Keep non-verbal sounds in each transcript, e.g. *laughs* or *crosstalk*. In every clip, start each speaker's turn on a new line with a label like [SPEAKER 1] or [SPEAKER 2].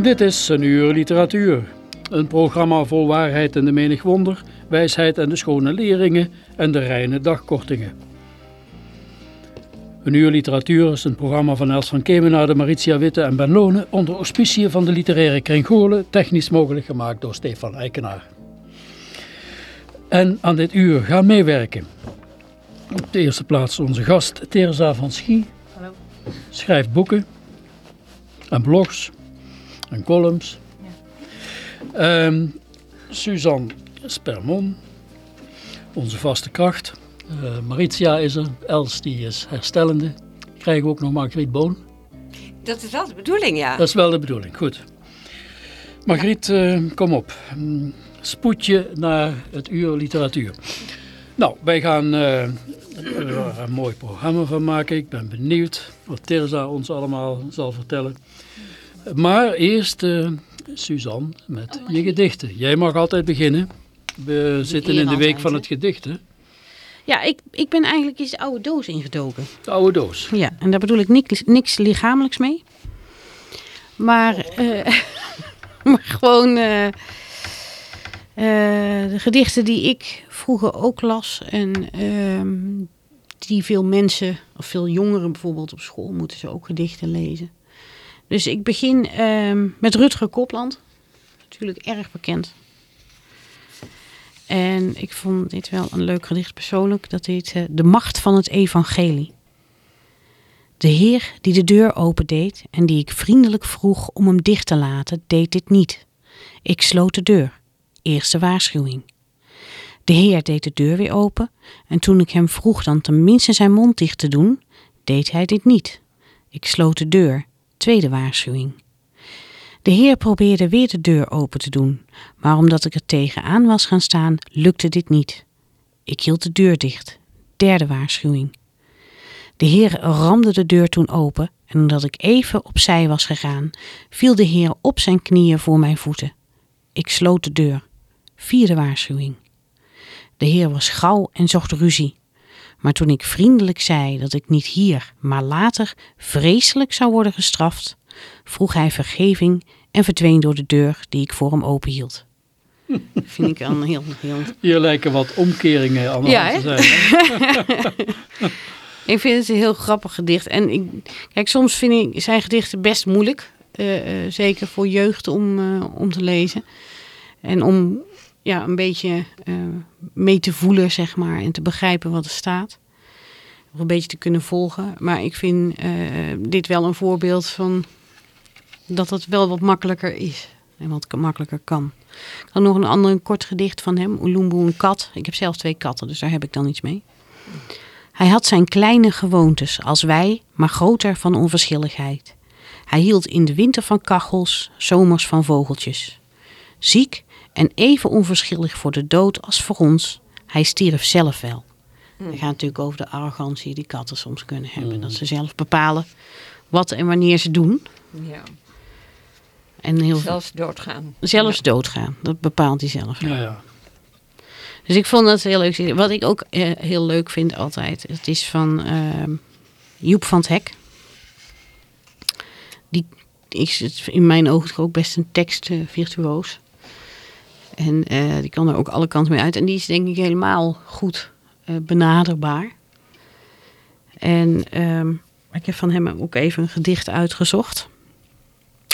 [SPEAKER 1] Dit is een uur literatuur. Een programma vol waarheid en de menig wonder, wijsheid en de schone leringen en de reine dagkortingen. Een uur literatuur is een programma van Els van Kemenade, Maritia Witte en Ben Lone onder auspiciën van de literaire kring Goorlen, technisch mogelijk gemaakt door Stefan Eikenaar. En aan dit uur gaan meewerken. Op de eerste plaats onze gast Teresa van Schie.
[SPEAKER 2] Hallo.
[SPEAKER 1] Schrijft boeken en blogs en columns. Ehm, Suzanne Spermon, onze vaste kracht. Eh, Maritia is er, Els die is herstellende. Krijgen we ook nog Margriet Boon.
[SPEAKER 2] Dat is wel de bedoeling, ja.
[SPEAKER 1] Dat is wel de bedoeling, goed. Margriet, eh, kom op. Mm, Spoed je naar het uur literatuur. Nou, wij gaan eh, er een mooi programma van maken. Ik ben benieuwd wat Teresa ons allemaal zal vertellen. Maar eerst, eh, Suzanne, met je gedichten. Jij mag altijd beginnen. We zitten in de week
[SPEAKER 3] altijd,
[SPEAKER 1] van het gedicht, hè?
[SPEAKER 3] Ja, ik, ik ben eigenlijk eens de oude doos ingedoken.
[SPEAKER 1] De oude doos.
[SPEAKER 3] Ja, en daar bedoel ik niks, niks lichamelijks mee. Maar, eh, *laughs* maar gewoon eh, de gedichten die ik vroeger ook las. En ehm, die veel mensen, of veel jongeren bijvoorbeeld op school, moeten ze ook gedichten lezen. Dus ik begin ehm, met Rutger Kopland. Natuurlijk erg bekend. En ik vond dit wel een leuk gedicht persoonlijk. Dat heet eh, De Macht van het Evangelie. De Heer die de deur opendeed en die ik vriendelijk vroeg om hem dicht te laten, deed dit niet. Ik sloot de deur. Eerste waarschuwing. De Heer deed de deur weer open en toen ik hem vroeg dan tenminste zijn mond dicht te doen, deed hij dit niet. Ik sloot de deur. Tweede waarschuwing. De Heer probeerde weer de deur open te doen, maar omdat ik er tegenaan was gaan staan, lukte dit niet. Ik hield de deur dicht. Derde waarschuwing. De Heer ramde de deur toen open en omdat ik even opzij was gegaan, viel de Heer op zijn knieën voor mijn voeten. Ik sloot de deur. Vierde waarschuwing. De Heer was gauw en zocht ruzie. Maar toen ik vriendelijk zei dat ik niet hier, maar later vreselijk zou worden gestraft, vroeg hij vergeving en verdween door de deur die ik voor hem openhield. *laughs* Vind ik een heel, heel
[SPEAKER 1] Hier lijken wat omkeringen aan de
[SPEAKER 3] Ja,
[SPEAKER 1] hand te zijn. *laughs*
[SPEAKER 3] Ik vind het een heel grappig gedicht. En ik, kijk, soms vind ik zijn gedichten best moeilijk. eh, eh, zeker voor jeugd om, eh, om te lezen. En om ja, een beetje eh, mee te voelen, zeg maar. En te begrijpen wat er staat. Of een beetje te kunnen volgen. Maar ik vind eh, dit wel een voorbeeld van dat het wel wat makkelijker is. En wat makkelijker kan. Had nog een ander kort gedicht van hem. Ulumbu, een kat. Ik heb zelf twee katten, dus daar heb ik dan iets mee. Hij had zijn kleine gewoontes als wij, maar groter van onverschilligheid. Hij hield in de winter van kachels, zomers van vogeltjes. Ziek en even onverschillig voor de dood als voor ons, hij stierf zelf wel. Het gaat natuurlijk over de arrogantie die katten soms kunnen hebben. Dat ze zelf bepalen wat en wanneer ze doen.
[SPEAKER 2] ja.
[SPEAKER 3] En heel
[SPEAKER 2] Zelfs doodgaan.
[SPEAKER 3] zelfs doodgaan. Dat bepaalt hij zelf.
[SPEAKER 1] Ja, ja.
[SPEAKER 3] Dus ik vond dat heel leuk. Wat ik ook eh, heel leuk vind altijd, het is van ehm, Joep van het Hek. Die is het in mijn ogen ook best een tekstvirtuoos. En eh, die kan er ook alle kanten mee uit. En die is denk ik helemaal goed eh, benaderbaar. En ehm, ik heb van hem ook even een gedicht uitgezocht.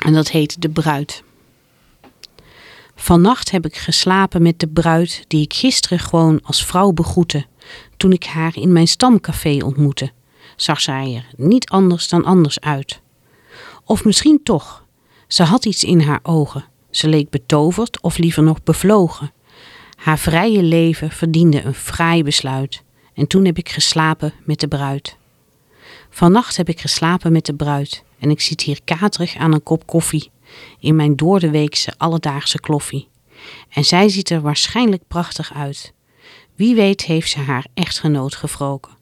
[SPEAKER 3] En dat heet De Bruid. Vannacht heb ik geslapen met de bruid die ik gisteren gewoon als vrouw begroette. Toen ik haar in mijn stamcafé ontmoette, zag zij er niet anders dan anders uit. Of misschien toch. Ze had iets in haar ogen. Ze leek betoverd of liever nog bevlogen. Haar vrije leven verdiende een fraai besluit. En toen heb ik geslapen met de bruid. Vannacht heb ik geslapen met de bruid. En ik zit hier katerig aan een kop koffie. In mijn doordeweekse alledaagse kloffie. En zij ziet er waarschijnlijk prachtig uit. Wie weet heeft ze haar echtgenoot gewroken.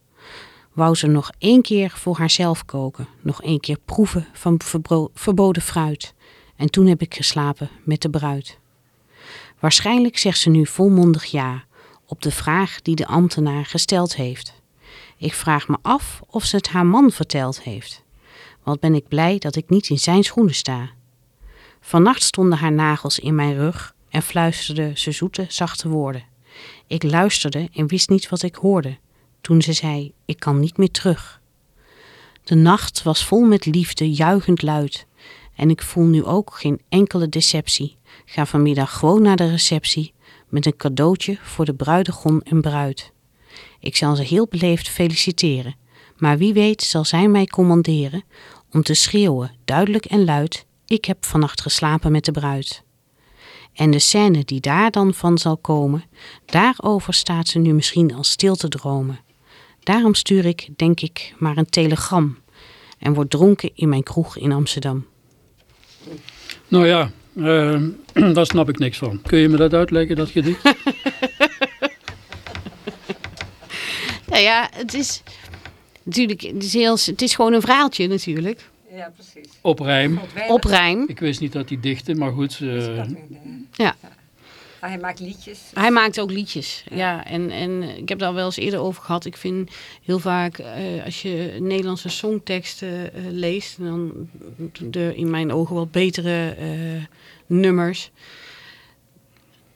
[SPEAKER 3] Wou ze nog één keer voor haarzelf koken. Nog één keer proeven van verboden fruit. En toen heb ik geslapen met de bruid. Waarschijnlijk zegt ze nu volmondig ja op de vraag die de ambtenaar gesteld heeft. Ik vraag me af of ze het haar man verteld heeft. Wat ben ik blij dat ik niet in zijn schoenen sta. Vannacht stonden haar nagels in mijn rug en fluisterde ze zoete, zachte woorden. Ik luisterde en wist niet wat ik hoorde. Toen ze zei: Ik kan niet meer terug. De nacht was vol met liefde, juichend luid. En ik voel nu ook geen enkele deceptie. Ga vanmiddag gewoon naar de receptie met een cadeautje voor de bruidegom en bruid. Ik zal ze heel beleefd feliciteren, maar wie weet zal zij mij commanderen om te schreeuwen, duidelijk en luid: Ik heb vannacht geslapen met de bruid. En de scène die daar dan van zal komen, daarover staat ze nu misschien al stil te dromen. Daarom stuur ik, denk ik, maar een telegram en word dronken in mijn kroeg in Amsterdam.
[SPEAKER 1] Nou ja, eh, *clears throat* daar snap ik niks van. Kun je me dat uitleggen, dat gedicht? *laughs*
[SPEAKER 3] Nou ja, het is natuurlijk, het is, heel, het is gewoon een verhaaltje natuurlijk.
[SPEAKER 2] Ja, precies.
[SPEAKER 1] Op rijm.
[SPEAKER 3] Op rijm.
[SPEAKER 1] Ik wist niet dat hij dichtte, maar goed. eh,
[SPEAKER 3] Ja.
[SPEAKER 2] Maar hij maakt liedjes.
[SPEAKER 3] Hij maakt ook liedjes, ja. En, en ik heb daar wel eens eerder over gehad. Ik vind heel vaak, eh, als je Nederlandse songteksten eh, leest... dan de in mijn ogen wel betere eh, nummers...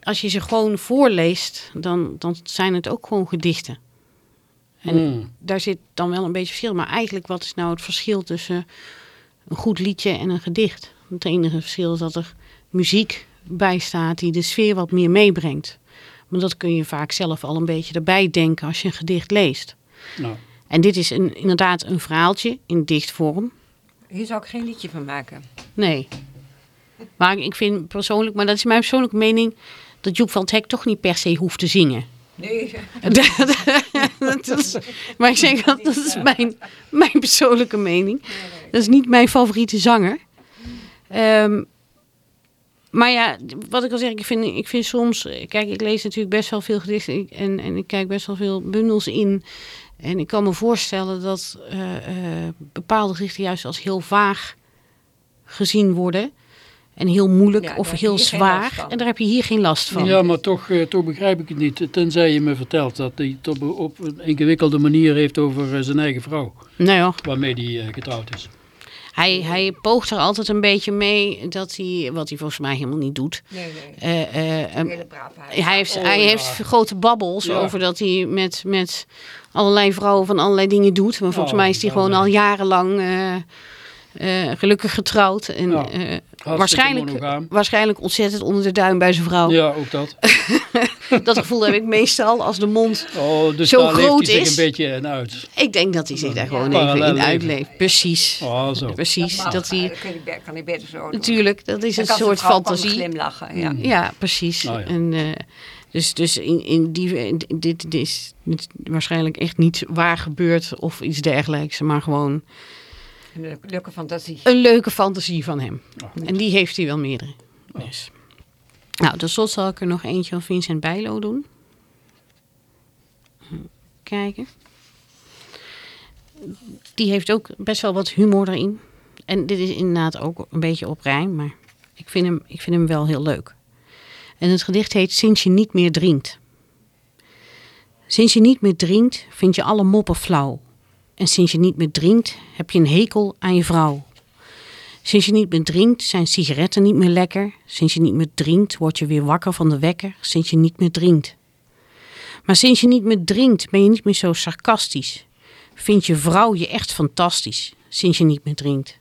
[SPEAKER 3] Als je ze gewoon voorleest, dan, dan zijn het ook gewoon gedichten. En
[SPEAKER 1] mm,
[SPEAKER 3] daar zit dan wel een beetje verschil. Maar eigenlijk, wat is nou het verschil tussen een goed liedje en een gedicht? Het enige verschil is dat er muziek bij staat die de sfeer wat meer meebrengt. Maar dat kun je vaak zelf al een beetje erbij denken als je een gedicht leest.
[SPEAKER 1] nou,
[SPEAKER 3] En dit is een, inderdaad een verhaaltje in dichtvorm.
[SPEAKER 2] Hier zou ik geen liedje van maken.
[SPEAKER 3] Nee. Maar ik vind persoonlijk, maar dat is mijn persoonlijke mening, dat Joep van het Hek toch niet per se hoeft te zingen.
[SPEAKER 2] Nee. *laughs*
[SPEAKER 3] dat is, maar ik zeg dat, dat is mijn, mijn persoonlijke mening. Dat is niet mijn favoriete zanger. Ehm, maar ja, wat ik al zeg, ik vind, ik vind soms... Kijk, ik lees natuurlijk best wel veel gedichten en, en ik kijk best wel veel bundels in. En ik kan me voorstellen dat eh, eh, bepaalde gedichten juist als heel vaag gezien worden. En heel moeilijk
[SPEAKER 2] Ja,
[SPEAKER 3] of heel zwaar. En daar heb je hier geen last van.
[SPEAKER 1] ja, maar toch, eh, toch begrijp ik het niet. Tenzij je me vertelt dat hij het op, op een ingewikkelde manier heeft over zijn eigen vrouw.
[SPEAKER 3] Nee hoor.
[SPEAKER 1] Waarmee hij getrouwd is.
[SPEAKER 3] Hij, hij poogt er altijd een beetje mee dat hij, wat hij volgens mij helemaal niet doet.
[SPEAKER 2] Nee, nee.
[SPEAKER 3] Eh, eh, eh,
[SPEAKER 2] brave hij.
[SPEAKER 3] heeft,
[SPEAKER 1] Oh,
[SPEAKER 3] hij
[SPEAKER 1] ja.
[SPEAKER 3] heeft grote babbels
[SPEAKER 1] Ja.
[SPEAKER 3] over dat hij met, met allerlei vrouwen van allerlei dingen doet. Maar volgens
[SPEAKER 1] Oh,
[SPEAKER 3] mij is hij gewoon al jarenlang eh, gelukkig getrouwd. En
[SPEAKER 1] Ja. Hartstikke
[SPEAKER 3] waarschijnlijk,
[SPEAKER 1] monogaam.
[SPEAKER 3] waarschijnlijk ontzettend onder de duim bij zijn vrouw.
[SPEAKER 1] Ja, ook dat. *laughs*
[SPEAKER 3] Dat gevoel heb ik meestal als de mond.
[SPEAKER 1] Oh, dus
[SPEAKER 3] Zo
[SPEAKER 1] daar leeft
[SPEAKER 3] groot is.
[SPEAKER 1] een beetje uit.
[SPEAKER 3] Ik denk dat hij zich daar gewoon even in uitleeft. Precies.
[SPEAKER 1] Oh, zo.
[SPEAKER 3] Precies. Dat hij,
[SPEAKER 2] kan hij, beter zo doen.
[SPEAKER 3] natuurlijk, dat is een soort fantasie.
[SPEAKER 2] glimlachen, ja.
[SPEAKER 3] Ja, precies.
[SPEAKER 1] Nou ja.
[SPEAKER 3] En, eh, dus dus in, in die, in dit, dit is waarschijnlijk echt niet waar gebeurd of iets dergelijks, maar gewoon
[SPEAKER 2] Een leuke, fantasie.
[SPEAKER 3] een leuke fantasie van hem.
[SPEAKER 1] Ja.
[SPEAKER 3] En die heeft hij wel meerdere. Dus. Nou, tot slot zal ik er nog eentje van Vincent Bijlo doen. Kijken. Die heeft ook best wel wat humor erin. En dit is inderdaad ook een beetje op rijm, maar ik vind hem, ik vind hem wel heel leuk. En het gedicht heet Sinds je niet meer drinkt. Sinds je niet meer drinkt, vind je alle moppen flauw. En sinds je niet meer drinkt, heb je een hekel aan je vrouw. Sinds je niet meer drinkt, zijn sigaretten niet meer lekker. Sinds je niet meer drinkt, word je weer wakker van de wekker. Sinds je niet meer drinkt. Maar sinds je niet meer drinkt, ben je niet meer zo sarcastisch. vindt je vrouw je echt fantastisch sinds je niet meer drinkt.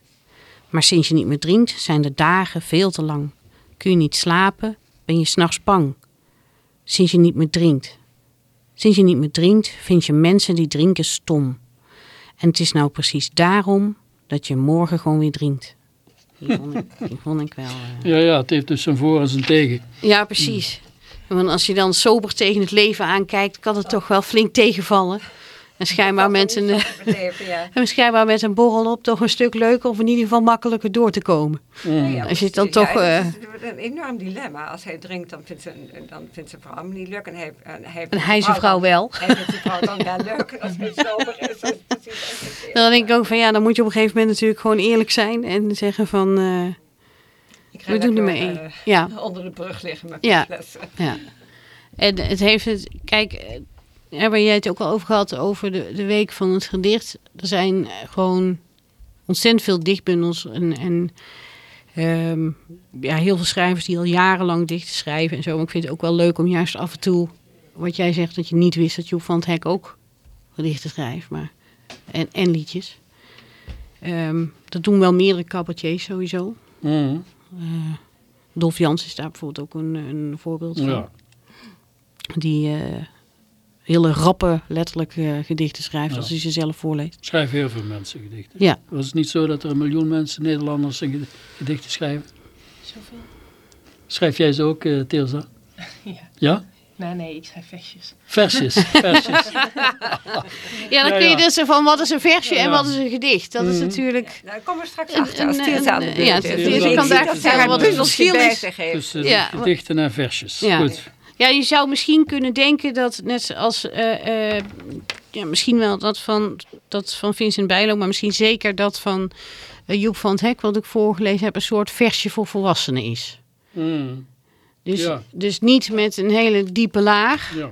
[SPEAKER 3] Maar sinds je niet meer drinkt zijn de dagen veel te lang. Kun je niet slapen, ben je s'nachts bang. Sinds je niet meer drinkt. Sinds je niet meer drinkt vind je mensen die drinken stom. En het is nou precies daarom dat je morgen gewoon weer drinkt. Die vond ik, die vond ik wel... eh,
[SPEAKER 1] Ja, ja, het heeft dus zijn voor en zijn tegen.
[SPEAKER 3] ja, precies. Want als je dan sober tegen het leven aankijkt, kan het toch wel flink tegenvallen. En schijnbaar met een, eh,
[SPEAKER 2] Leven, ja. *laughs*
[SPEAKER 3] en schijnbaar met een borrel op toch een stuk leuker of in ieder geval makkelijker door te komen.
[SPEAKER 1] Mm.
[SPEAKER 2] Ja,
[SPEAKER 3] Als je het dan toch,
[SPEAKER 2] Ja,
[SPEAKER 3] eh,
[SPEAKER 2] het is een enorm dilemma. Als hij drinkt, dan vindt zijn, dan vindt zijn vrouw hem niet leuk. En hij, en hij,
[SPEAKER 3] En hij zijn vrouw
[SPEAKER 2] dan-
[SPEAKER 3] wel.
[SPEAKER 2] Hij vindt zijn vrouw dan wel leuk. Als hij sober is, *laughs* dan precies
[SPEAKER 3] denk ik ook van ja, dan moet je op een gegeven moment natuurlijk gewoon eerlijk zijn en zeggen van eh,
[SPEAKER 2] Ik ga
[SPEAKER 3] we doen er mee.
[SPEAKER 2] eh,
[SPEAKER 3] Ja, *laughs*
[SPEAKER 2] onder de brug liggen met
[SPEAKER 3] Ja.
[SPEAKER 2] flessen.
[SPEAKER 3] ja. En het heeft het, kijk, ben jij het ook al over gehad, over de, de week van het gedicht. Er zijn eh, gewoon ontzettend veel dichtbundels en, en ehm, ja, heel veel schrijvers die al jarenlang dichten schrijven en zo. Maar ik vind het ook wel leuk om juist af en toe, wat jij zegt, dat je niet wist dat Joep van het Hek ook gedichten schrijft. Maar, en, en liedjes. Ehm, dat doen wel meerdere cabaretiers sowieso.
[SPEAKER 1] Mm.
[SPEAKER 3] Dolf Jans is daar bijvoorbeeld ook een, een voorbeeld van.
[SPEAKER 1] Ja.
[SPEAKER 3] Die eh, hele rappe, letterlijk eh, gedichten schrijft
[SPEAKER 1] Ja.
[SPEAKER 3] als hij ze zelf voorleest.
[SPEAKER 1] Schrijven heel veel mensen gedichten.
[SPEAKER 3] Ja.
[SPEAKER 1] Was het niet zo dat er een miljoen mensen, Nederlanders, gedichten schrijven?
[SPEAKER 4] Zoveel?
[SPEAKER 1] Schrijf jij ze ook, eh Teerza? *laughs*
[SPEAKER 4] Ja.
[SPEAKER 1] Ja?
[SPEAKER 4] Nee, nee, ik schrijf versjes.
[SPEAKER 1] Versjes. *laughs* Versjes.
[SPEAKER 3] Ja, dan
[SPEAKER 1] Ja,
[SPEAKER 3] kun je
[SPEAKER 1] ja.
[SPEAKER 3] dus van wat is een versje en wat is een gedicht. Dat is
[SPEAKER 1] Mhm.
[SPEAKER 3] natuurlijk...
[SPEAKER 2] Nou, daar komen we straks
[SPEAKER 3] Een-
[SPEAKER 2] achter als
[SPEAKER 3] een-
[SPEAKER 2] Tiers aan de
[SPEAKER 3] een-
[SPEAKER 2] beurt
[SPEAKER 3] ja,
[SPEAKER 2] is.
[SPEAKER 1] Tiers
[SPEAKER 2] Dus
[SPEAKER 1] kan daar vertellen
[SPEAKER 2] er
[SPEAKER 1] wat het
[SPEAKER 3] verschil is.
[SPEAKER 1] Tussen
[SPEAKER 3] Ja.
[SPEAKER 1] gedichten en versjes.
[SPEAKER 3] Ja.
[SPEAKER 1] Goed.
[SPEAKER 3] Ja, je zou misschien kunnen denken dat net zoals... eh, eh, ja, misschien wel dat van, dat van Vincent Bijlo, maar misschien zeker dat van eh, Joep van het Hek, wat ik voorgelezen heb, een soort versje voor volwassenen is.
[SPEAKER 1] Mm.
[SPEAKER 3] Dus,
[SPEAKER 1] Ja.
[SPEAKER 3] dus niet met een hele diepe laag.
[SPEAKER 1] Ja.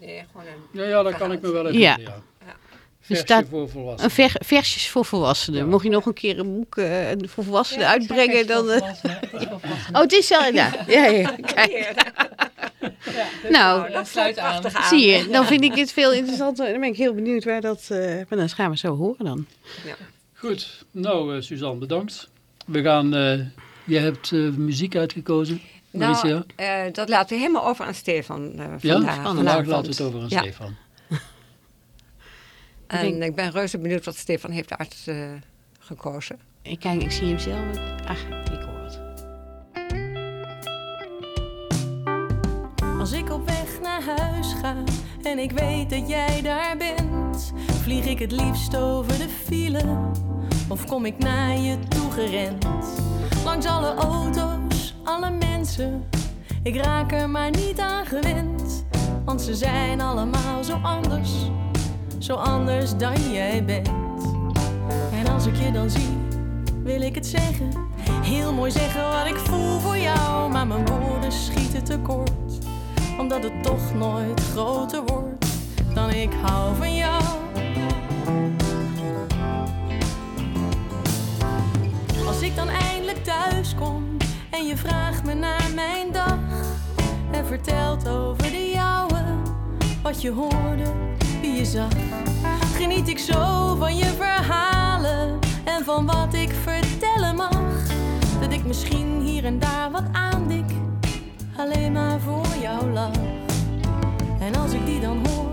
[SPEAKER 2] Nee, gewoon een...
[SPEAKER 1] Ja, ja, dat kan ik me wel
[SPEAKER 3] Ja.
[SPEAKER 1] herinneren. Ja.
[SPEAKER 2] Ja.
[SPEAKER 1] Versje
[SPEAKER 3] staat
[SPEAKER 1] voor
[SPEAKER 3] Een
[SPEAKER 1] volwassenen.
[SPEAKER 3] ver, versjes voor volwassenen.
[SPEAKER 1] Ja.
[SPEAKER 3] Mocht je nog een keer een boek eh, voor volwassenen
[SPEAKER 4] Ja,
[SPEAKER 3] uitbrengen,
[SPEAKER 4] versjes
[SPEAKER 3] dan...
[SPEAKER 4] voor
[SPEAKER 3] eh,
[SPEAKER 4] volwassenen. Het is voor volwassenen.
[SPEAKER 3] Oh, het is wel inderdaad. Ja, ja, *laughs* kijk. *laughs*
[SPEAKER 4] Ja, dus,
[SPEAKER 3] Nou,
[SPEAKER 4] eh,
[SPEAKER 2] dat
[SPEAKER 4] sluit aan.
[SPEAKER 3] Zie je, dan vind ik het veel interessanter. Dan ben ik heel benieuwd waar dat... eh maar dat gaan we zo horen dan.
[SPEAKER 1] Goed. Nou, Suzanne, bedankt. We gaan... eh je hebt eh, muziek uitgekozen.
[SPEAKER 2] Nou, eh, dat laten we helemaal over aan Stefan eh
[SPEAKER 1] ja?
[SPEAKER 2] vandaag.
[SPEAKER 1] Vandaag laten we het over aan
[SPEAKER 2] Ja.
[SPEAKER 1] Stefan.
[SPEAKER 2] En ik ben reuze benieuwd wat Stefan heeft uitgekozen.
[SPEAKER 3] Ik kijk, ik zie hem zelf. Ach, ik hoor het.
[SPEAKER 5] Als ik op weg naar huis ga en ik weet dat jij daar bent, vlieg ik het liefst over de file of kom ik naar je toe gerend. Langs alle auto's, alle mensen, ik raak er maar niet aan gewend, want ze zijn allemaal zo anders, zo anders dan jij bent. En als ik je dan zie, wil ik het zeggen, heel mooi zeggen wat ik voel voor jou, maar mijn woorden schieten tekort omdat het toch nooit groter wordt dan ik hou van jou. Als ik dan eindelijk thuis kom en je vraagt me naar mijn dag en vertelt over de jouwe, wat je hoorde, je zag, geniet ik zo van je verhalen en van wat ik vertellen mag, dat ik misschien hier en daar wat aandik alleen maar voor jou lach. En als ik die dan hoor,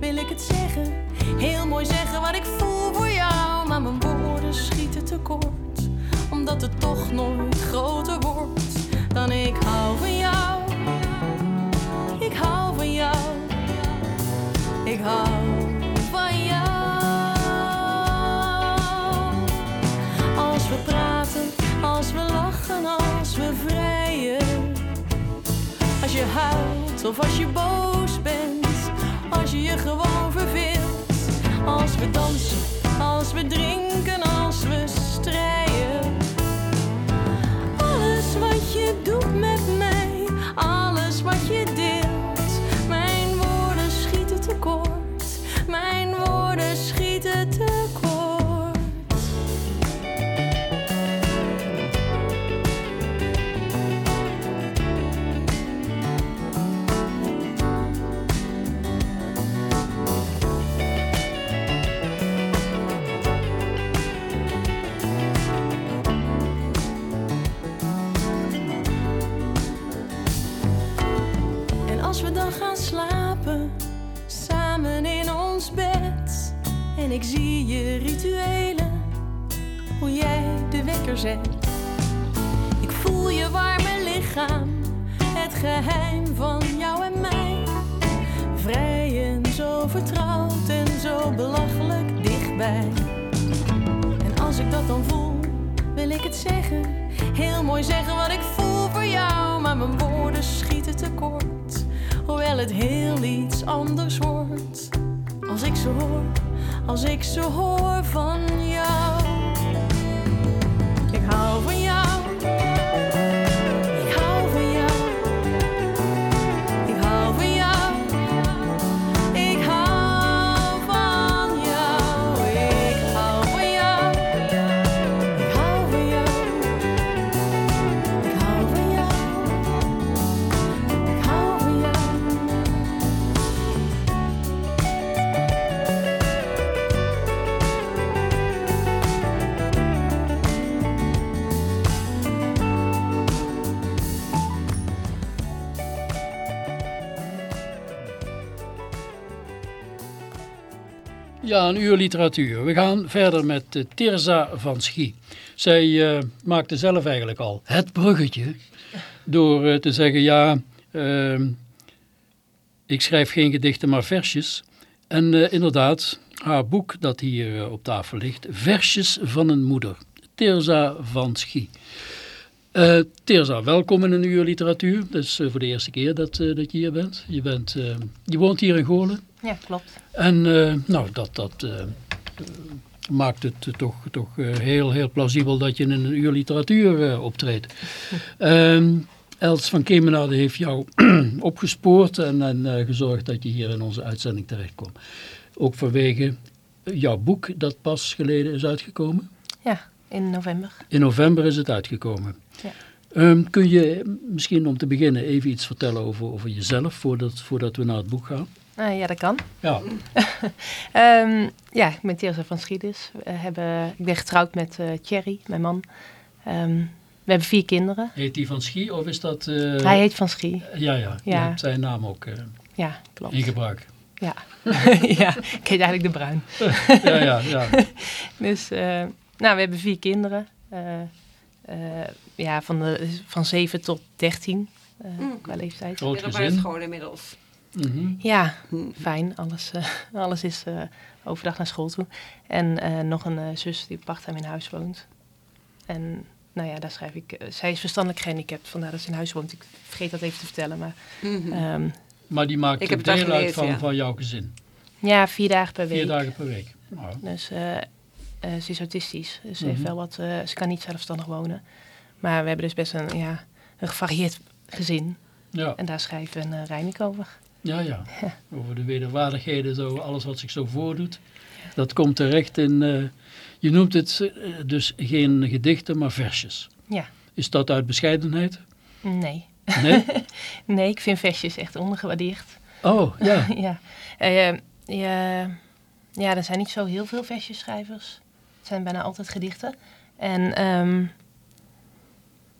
[SPEAKER 5] wil ik het zeggen. Heel mooi zeggen wat ik voel voor jou. Maar mijn woorden schieten tekort. Omdat het toch nooit groter wordt dan ik hou van jou. Ik hou. Ik hou van jou. Als we praten, als we lachen, als we vrijen. Als je huilt of als je boos bent, als je je gewoon verveelt. Als we dansen, als we drinken, als we strijden.
[SPEAKER 1] Ja, een uur literatuur. We gaan verder met uh, Tirza van Schie. Zij uh, maakte zelf eigenlijk al het bruggetje door uh, te zeggen, ja, ehm, ik schrijf geen gedichten, maar versjes. En inderdaad, haar boek dat hier op tafel ligt, Versjes van een moeder. Tirza van Schie. Uh, welkom in een uur literatuur. Dat is uh, voor de eerste keer dat, uh, dat je hier bent. Je, bent, je woont hier in Goorlen.
[SPEAKER 4] Ja, klopt.
[SPEAKER 1] En nou, dat, dat maakt het toch, toch heel, heel plausibel dat je in een uur literatuur optreedt. Um, *laughs* Els van Kemenade heeft jou *clears throat* opgespoord en, en gezorgd dat je hier in onze uitzending terechtkomt. Ook vanwege jouw boek dat pas geleden is uitgekomen.
[SPEAKER 4] Ja, in november.
[SPEAKER 1] In november is het uitgekomen.
[SPEAKER 4] Ja.
[SPEAKER 1] Um, kun je misschien om te beginnen even iets vertellen over, over jezelf voordat, voordat we naar het boek gaan?
[SPEAKER 4] Uh, ja, dat kan.
[SPEAKER 1] Ja.
[SPEAKER 4] um, *laughs* ja, ik ben Teresa van Schiedis. We hebben, ik ben getrouwd met uh, Thierry, mijn man. Um, we hebben vier kinderen.
[SPEAKER 1] Heet die van Schie of is dat... Uh,
[SPEAKER 4] Hij heet van Schie.
[SPEAKER 1] Ja, ja. Je
[SPEAKER 4] Ja.
[SPEAKER 1] hebt zijn naam ook
[SPEAKER 4] Ja, klopt.
[SPEAKER 1] in gebruik.
[SPEAKER 4] Ja. *laughs* ja, ik heet eigenlijk de Bruin. *laughs*
[SPEAKER 1] ja, ja, ja.
[SPEAKER 4] Dus, nou, we hebben vier kinderen. Uh, uh, ja, van, de, van 7 tot 13
[SPEAKER 2] Mm.
[SPEAKER 4] qua leeftijd.
[SPEAKER 1] Groot
[SPEAKER 2] Middelbare
[SPEAKER 1] gezin.
[SPEAKER 2] school inmiddels.
[SPEAKER 1] Mhm.
[SPEAKER 4] Ja,
[SPEAKER 2] Hm.
[SPEAKER 4] fijn. Alles, eh, alles is eh, overdag naar school toe. En eh, nog een eh, zus die part-time in huis woont. En nou ja, daar schrijf ik. eh, zij is verstandelijk gehandicapt, vandaar dat ze in huis woont. Ik vergeet dat even te vertellen. Maar
[SPEAKER 2] Mhm.
[SPEAKER 4] ehm,
[SPEAKER 1] Maar die maakt deel uit van,
[SPEAKER 2] ja.
[SPEAKER 1] van jouw gezin.
[SPEAKER 4] ja, vier dagen per week.
[SPEAKER 1] Vier dagen per week. Nou,
[SPEAKER 4] Dus eh, eh, ze is autistisch. Dus ze, heeft
[SPEAKER 1] Mhm.
[SPEAKER 4] wel wat, eh, ze kan niet zelfstandig wonen. Maar we hebben dus best een, ja, een gevarieerd gezin.
[SPEAKER 1] ja,
[SPEAKER 4] En daar schrijft een uh, Reinik over.
[SPEAKER 1] ja, *laughs* ja. Over de wederwaardigheden, zo, alles wat zich zo voordoet. Dat komt terecht in... eh, je noemt het eh, dus geen gedichten, maar versjes.
[SPEAKER 4] Ja.
[SPEAKER 1] Is dat uit bescheidenheid?
[SPEAKER 4] Nee.
[SPEAKER 1] Nee? *laughs*
[SPEAKER 4] Nee, ik vind versjes echt ondergewaardeerd.
[SPEAKER 1] Oh, ja. *laughs*
[SPEAKER 4] ja. Eh, ja. Ja, er zijn niet zo heel veel versjeschrijvers. Het zijn bijna altijd gedichten. En ehm,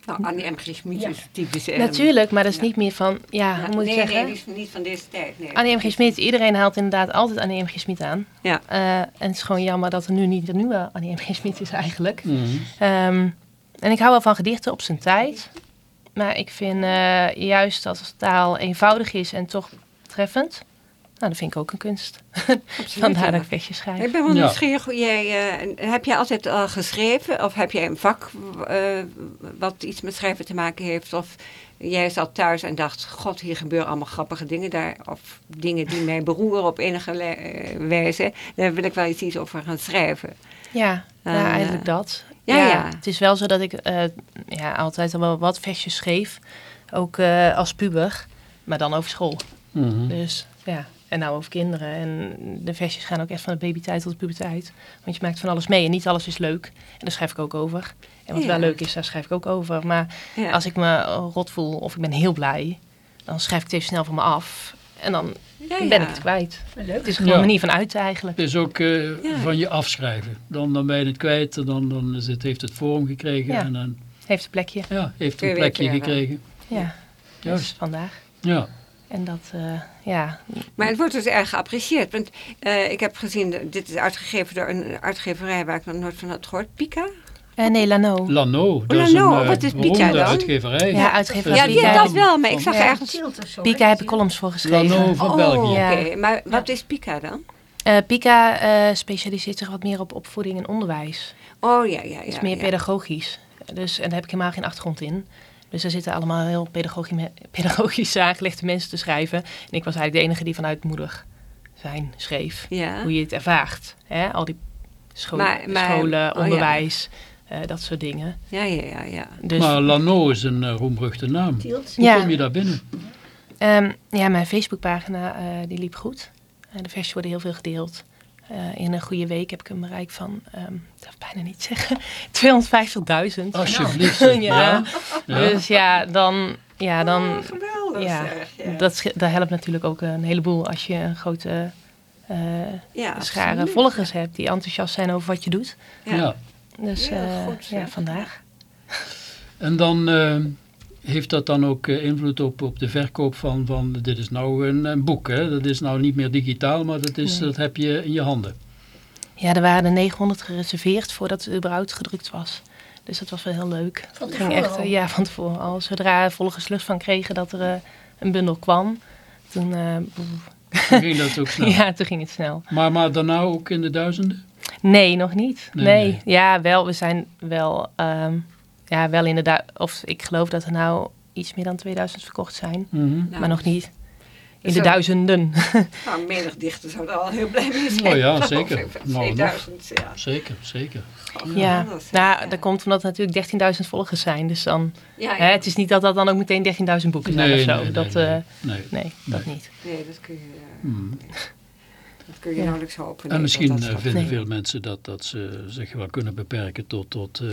[SPEAKER 2] Nou, Annie M. G. Schmid is typisch. eh,
[SPEAKER 4] natuurlijk, maar dat is
[SPEAKER 2] ja.
[SPEAKER 4] niet meer van... Ja,
[SPEAKER 2] ja,
[SPEAKER 4] hoe moet ik
[SPEAKER 2] nee,
[SPEAKER 4] zeggen?
[SPEAKER 2] nee, die is niet van deze tijd. Nee.
[SPEAKER 4] Annie M. G. Schmid, iedereen haalt inderdaad altijd Annie M. G. Schmid aan.
[SPEAKER 2] Ja.
[SPEAKER 4] Eh, en het is gewoon jammer dat er nu niet de nieuwe Annie M. G. Schmid is eigenlijk.
[SPEAKER 1] Mhm.
[SPEAKER 4] Ehm, en ik hou wel van gedichten op zijn tijd. Maar ik vind eh, juist als taal eenvoudig is en toch treffend. Nou, dat vind ik ook een kunst. *laughs* Vandaar dat ik versjes schrijf.
[SPEAKER 2] Ik ben wel nieuwsgierig. Jij, eh, heb jij altijd al geschreven? Of heb jij een vak eh, wat iets met schrijven te maken heeft? Of jij zat thuis en dacht, god, hier gebeuren allemaal grappige dingen daar. Of dingen die mij beroeren op enige eh, wijze. Daar wil ik wel iets, iets over gaan schrijven.
[SPEAKER 4] Ja,
[SPEAKER 2] Eh,
[SPEAKER 4] eigenlijk dat.
[SPEAKER 2] ja, ja.
[SPEAKER 4] Het is wel zo dat ik eh, ja, altijd al wel wat versjes schreef. Ook eh, als puber. Maar dan over school.
[SPEAKER 1] Mhm.
[SPEAKER 4] Dus ja, en nou over kinderen. En de versjes gaan ook echt van de babytijd tot de puberteit. Want je maakt van alles mee en niet alles is leuk. En daar schrijf ik ook over. En wat
[SPEAKER 2] Ja.
[SPEAKER 4] wel leuk is, daar schrijf ik ook over. Maar
[SPEAKER 2] Ja.
[SPEAKER 4] als ik me rot voel of ik ben heel blij, dan schrijf ik het even snel van me af. En dan
[SPEAKER 2] Ja,
[SPEAKER 4] ben ik het kwijt. Het is gewoon
[SPEAKER 1] Ja.
[SPEAKER 4] een manier van uiten eigenlijk.
[SPEAKER 1] Het is ook eh,
[SPEAKER 2] Ja.
[SPEAKER 1] van je afschrijven. Dan, dan ben je het kwijt, en dan, dan is het, heeft het vorm gekregen
[SPEAKER 4] Ja.
[SPEAKER 1] en dan
[SPEAKER 4] Heeft een plekje.
[SPEAKER 1] ja, heeft een plekje gekregen.
[SPEAKER 4] Ja, dus
[SPEAKER 1] Juist.
[SPEAKER 4] vandaag.
[SPEAKER 1] Ja.
[SPEAKER 4] En dat, eh, ja,
[SPEAKER 2] Maar het wordt dus erg geapprecieerd. Want eh, ik heb gezien, dit is uitgegeven door een uitgeverij waar ik nog nooit van had gehoord. Pika?
[SPEAKER 4] Eh, nee, Lano.
[SPEAKER 1] Lano, dat is
[SPEAKER 2] Lano,
[SPEAKER 1] een eh,
[SPEAKER 2] wat is Pika dan?
[SPEAKER 1] uitgeverij.
[SPEAKER 4] Ja, uitgeverij
[SPEAKER 2] Ja,
[SPEAKER 4] Ja,
[SPEAKER 2] die,
[SPEAKER 4] Pika.
[SPEAKER 2] dat wel, maar ik zag
[SPEAKER 4] Ja.
[SPEAKER 2] ergens...
[SPEAKER 4] Pika heb ik columns voor geschreven.
[SPEAKER 1] Lano van
[SPEAKER 2] Oh,
[SPEAKER 1] België.
[SPEAKER 2] oké.
[SPEAKER 4] Ja.
[SPEAKER 2] Maar wat is Pika dan?
[SPEAKER 4] Eh, Pika eh, specialiseert zich wat meer op opvoeding en onderwijs.
[SPEAKER 2] Oh ja, ja, ja.
[SPEAKER 4] Het is meer
[SPEAKER 2] ja.
[SPEAKER 4] pedagogisch. Dus, en daar heb ik helemaal geen achtergrond in. Dus er zitten allemaal heel *laughs* pedagogisch, pedagogisch aangelegde mensen te schrijven. En ik was eigenlijk de enige die vanuit moedig zijn schreef.
[SPEAKER 2] Ja.
[SPEAKER 4] Hoe je het ervaart. Hè? Al die scho-
[SPEAKER 2] Maar- maar-
[SPEAKER 4] scholen,
[SPEAKER 2] oh ja.
[SPEAKER 4] onderwijs, eh, dat soort dingen.
[SPEAKER 2] Ja, ja, ja, ja.
[SPEAKER 4] Dus,
[SPEAKER 1] Maar Lano is een uh, roemruchte naam. Hoe
[SPEAKER 4] Ja.
[SPEAKER 1] kom je daar binnen?
[SPEAKER 4] Ehm, ja, mijn Facebookpagina eh, die liep goed. De versies worden heel veel gedeeld. Eh, in een goede week heb ik een bereik van, ehm ik durf bijna niet zeggen, *laughs* 250.000.
[SPEAKER 1] Alsjeblieft. *laughs*
[SPEAKER 4] Ja.
[SPEAKER 1] ja. Ja.
[SPEAKER 4] Dus ja, dan, ja, dan
[SPEAKER 2] Oh, geweldig
[SPEAKER 4] ja,
[SPEAKER 2] zeg. Ja,
[SPEAKER 4] dat, dat helpt natuurlijk ook een heleboel als je een grote eh
[SPEAKER 2] ja
[SPEAKER 4] schare
[SPEAKER 2] absoluut.
[SPEAKER 4] volgers hebt die enthousiast zijn over wat je doet.
[SPEAKER 2] Ja.
[SPEAKER 1] Ja.
[SPEAKER 4] Dus
[SPEAKER 2] Heel
[SPEAKER 4] eh,
[SPEAKER 2] goed,
[SPEAKER 4] ja, vandaag.
[SPEAKER 1] En dan eh, heeft dat dan ook eh, invloed op, op de verkoop van, van dit is nou een, een boek. Hè? Dat is nou niet meer digitaal, maar dat, is,
[SPEAKER 4] Nee.
[SPEAKER 1] dat heb je in je handen.
[SPEAKER 4] Ja, er waren er 900 gereserveerd voordat het überhaupt gedrukt was. Dus dat was wel heel leuk.
[SPEAKER 6] Van
[SPEAKER 4] Het ging
[SPEAKER 6] tevoren
[SPEAKER 4] echt,
[SPEAKER 6] al?
[SPEAKER 4] eh, ja, van tevoren al. Zodra volgers lust van kregen dat er eh, een bundel kwam, toen, eh,
[SPEAKER 1] Toen ging dat ook snel. *laughs*
[SPEAKER 4] ja, toen ging het snel.
[SPEAKER 1] Maar, maar daarna ook in de duizenden?
[SPEAKER 4] Nee, nog niet.
[SPEAKER 1] Nee,
[SPEAKER 4] Nee,
[SPEAKER 1] nee.
[SPEAKER 4] ja, wel. We zijn wel, ehm, ja, wel inderdaad. Of ik geloof dat er nou iets meer dan 2000 verkocht zijn,
[SPEAKER 1] Mhm.
[SPEAKER 2] Nou,
[SPEAKER 4] maar nog niet. In
[SPEAKER 2] Zo.
[SPEAKER 4] de duizenden. *laughs*
[SPEAKER 2] Nou, menig dichter zou er al heel blij mee zijn.
[SPEAKER 1] Oh ja, zeker.
[SPEAKER 2] ik.
[SPEAKER 1] Nou,
[SPEAKER 2] 2000, ja.
[SPEAKER 1] Zeker, zeker.
[SPEAKER 4] ja,
[SPEAKER 2] dat is-
[SPEAKER 4] nou,
[SPEAKER 2] ja.
[SPEAKER 4] dat komt omdat er natuurlijk 13.000 volgers zijn. Dus dan,
[SPEAKER 2] Ja,
[SPEAKER 4] hè, het is niet dat dat dan ook meteen 13.000 boeken zijn
[SPEAKER 1] Nee,
[SPEAKER 4] of zo.
[SPEAKER 1] nee,
[SPEAKER 4] dat,
[SPEAKER 1] nee.
[SPEAKER 4] eh,
[SPEAKER 1] nee.
[SPEAKER 4] nee, dat niet.
[SPEAKER 2] Nee, dat kun je, eh,
[SPEAKER 1] Hmm.
[SPEAKER 2] dat kun je
[SPEAKER 4] Ja.
[SPEAKER 2] nauwelijks hopen.
[SPEAKER 1] En misschien
[SPEAKER 2] dat dat
[SPEAKER 1] eh, vinden
[SPEAKER 4] Nee.
[SPEAKER 1] veel mensen dat, dat ze zich wel kunnen beperken tot, tot, eh,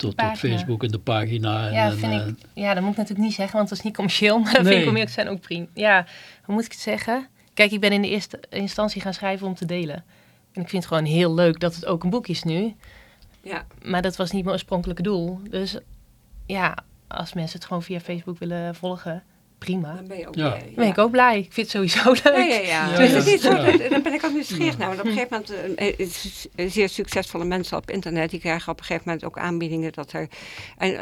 [SPEAKER 1] tot, tot
[SPEAKER 4] Pagina.
[SPEAKER 1] Facebook en de pagina. En,
[SPEAKER 4] Ja, vind
[SPEAKER 1] eh,
[SPEAKER 4] ik, ja, dat moet ik natuurlijk niet zeggen, want dat is niet commercieel. Maar dat
[SPEAKER 1] Nee.
[SPEAKER 4] vind ik om eerlijk te zijn ook prima. Ja, hoe moet ik het zeggen? Kijk, ik ben in de eerste instantie gaan schrijven om te delen. En ik vind het gewoon heel leuk dat het ook een boek is nu.
[SPEAKER 2] Ja,
[SPEAKER 4] Maar dat was niet mijn oorspronkelijke doel. Dus ja, als mensen het gewoon via Facebook willen volgen, prima.
[SPEAKER 2] dan ben je ook
[SPEAKER 1] Ja.
[SPEAKER 2] blij.
[SPEAKER 4] Dan ben ik ook blij. Ik vind het sowieso *laughs* leuk.
[SPEAKER 2] Ja, ja, ja. Dus dan ben ik ook nieuwsgierig naar. Want op een gegeven moment, eh, eh, is- eh, zeer succesvolle mensen op internet, die krijgen op een gegeven moment ook aanbiedingen dat er... En,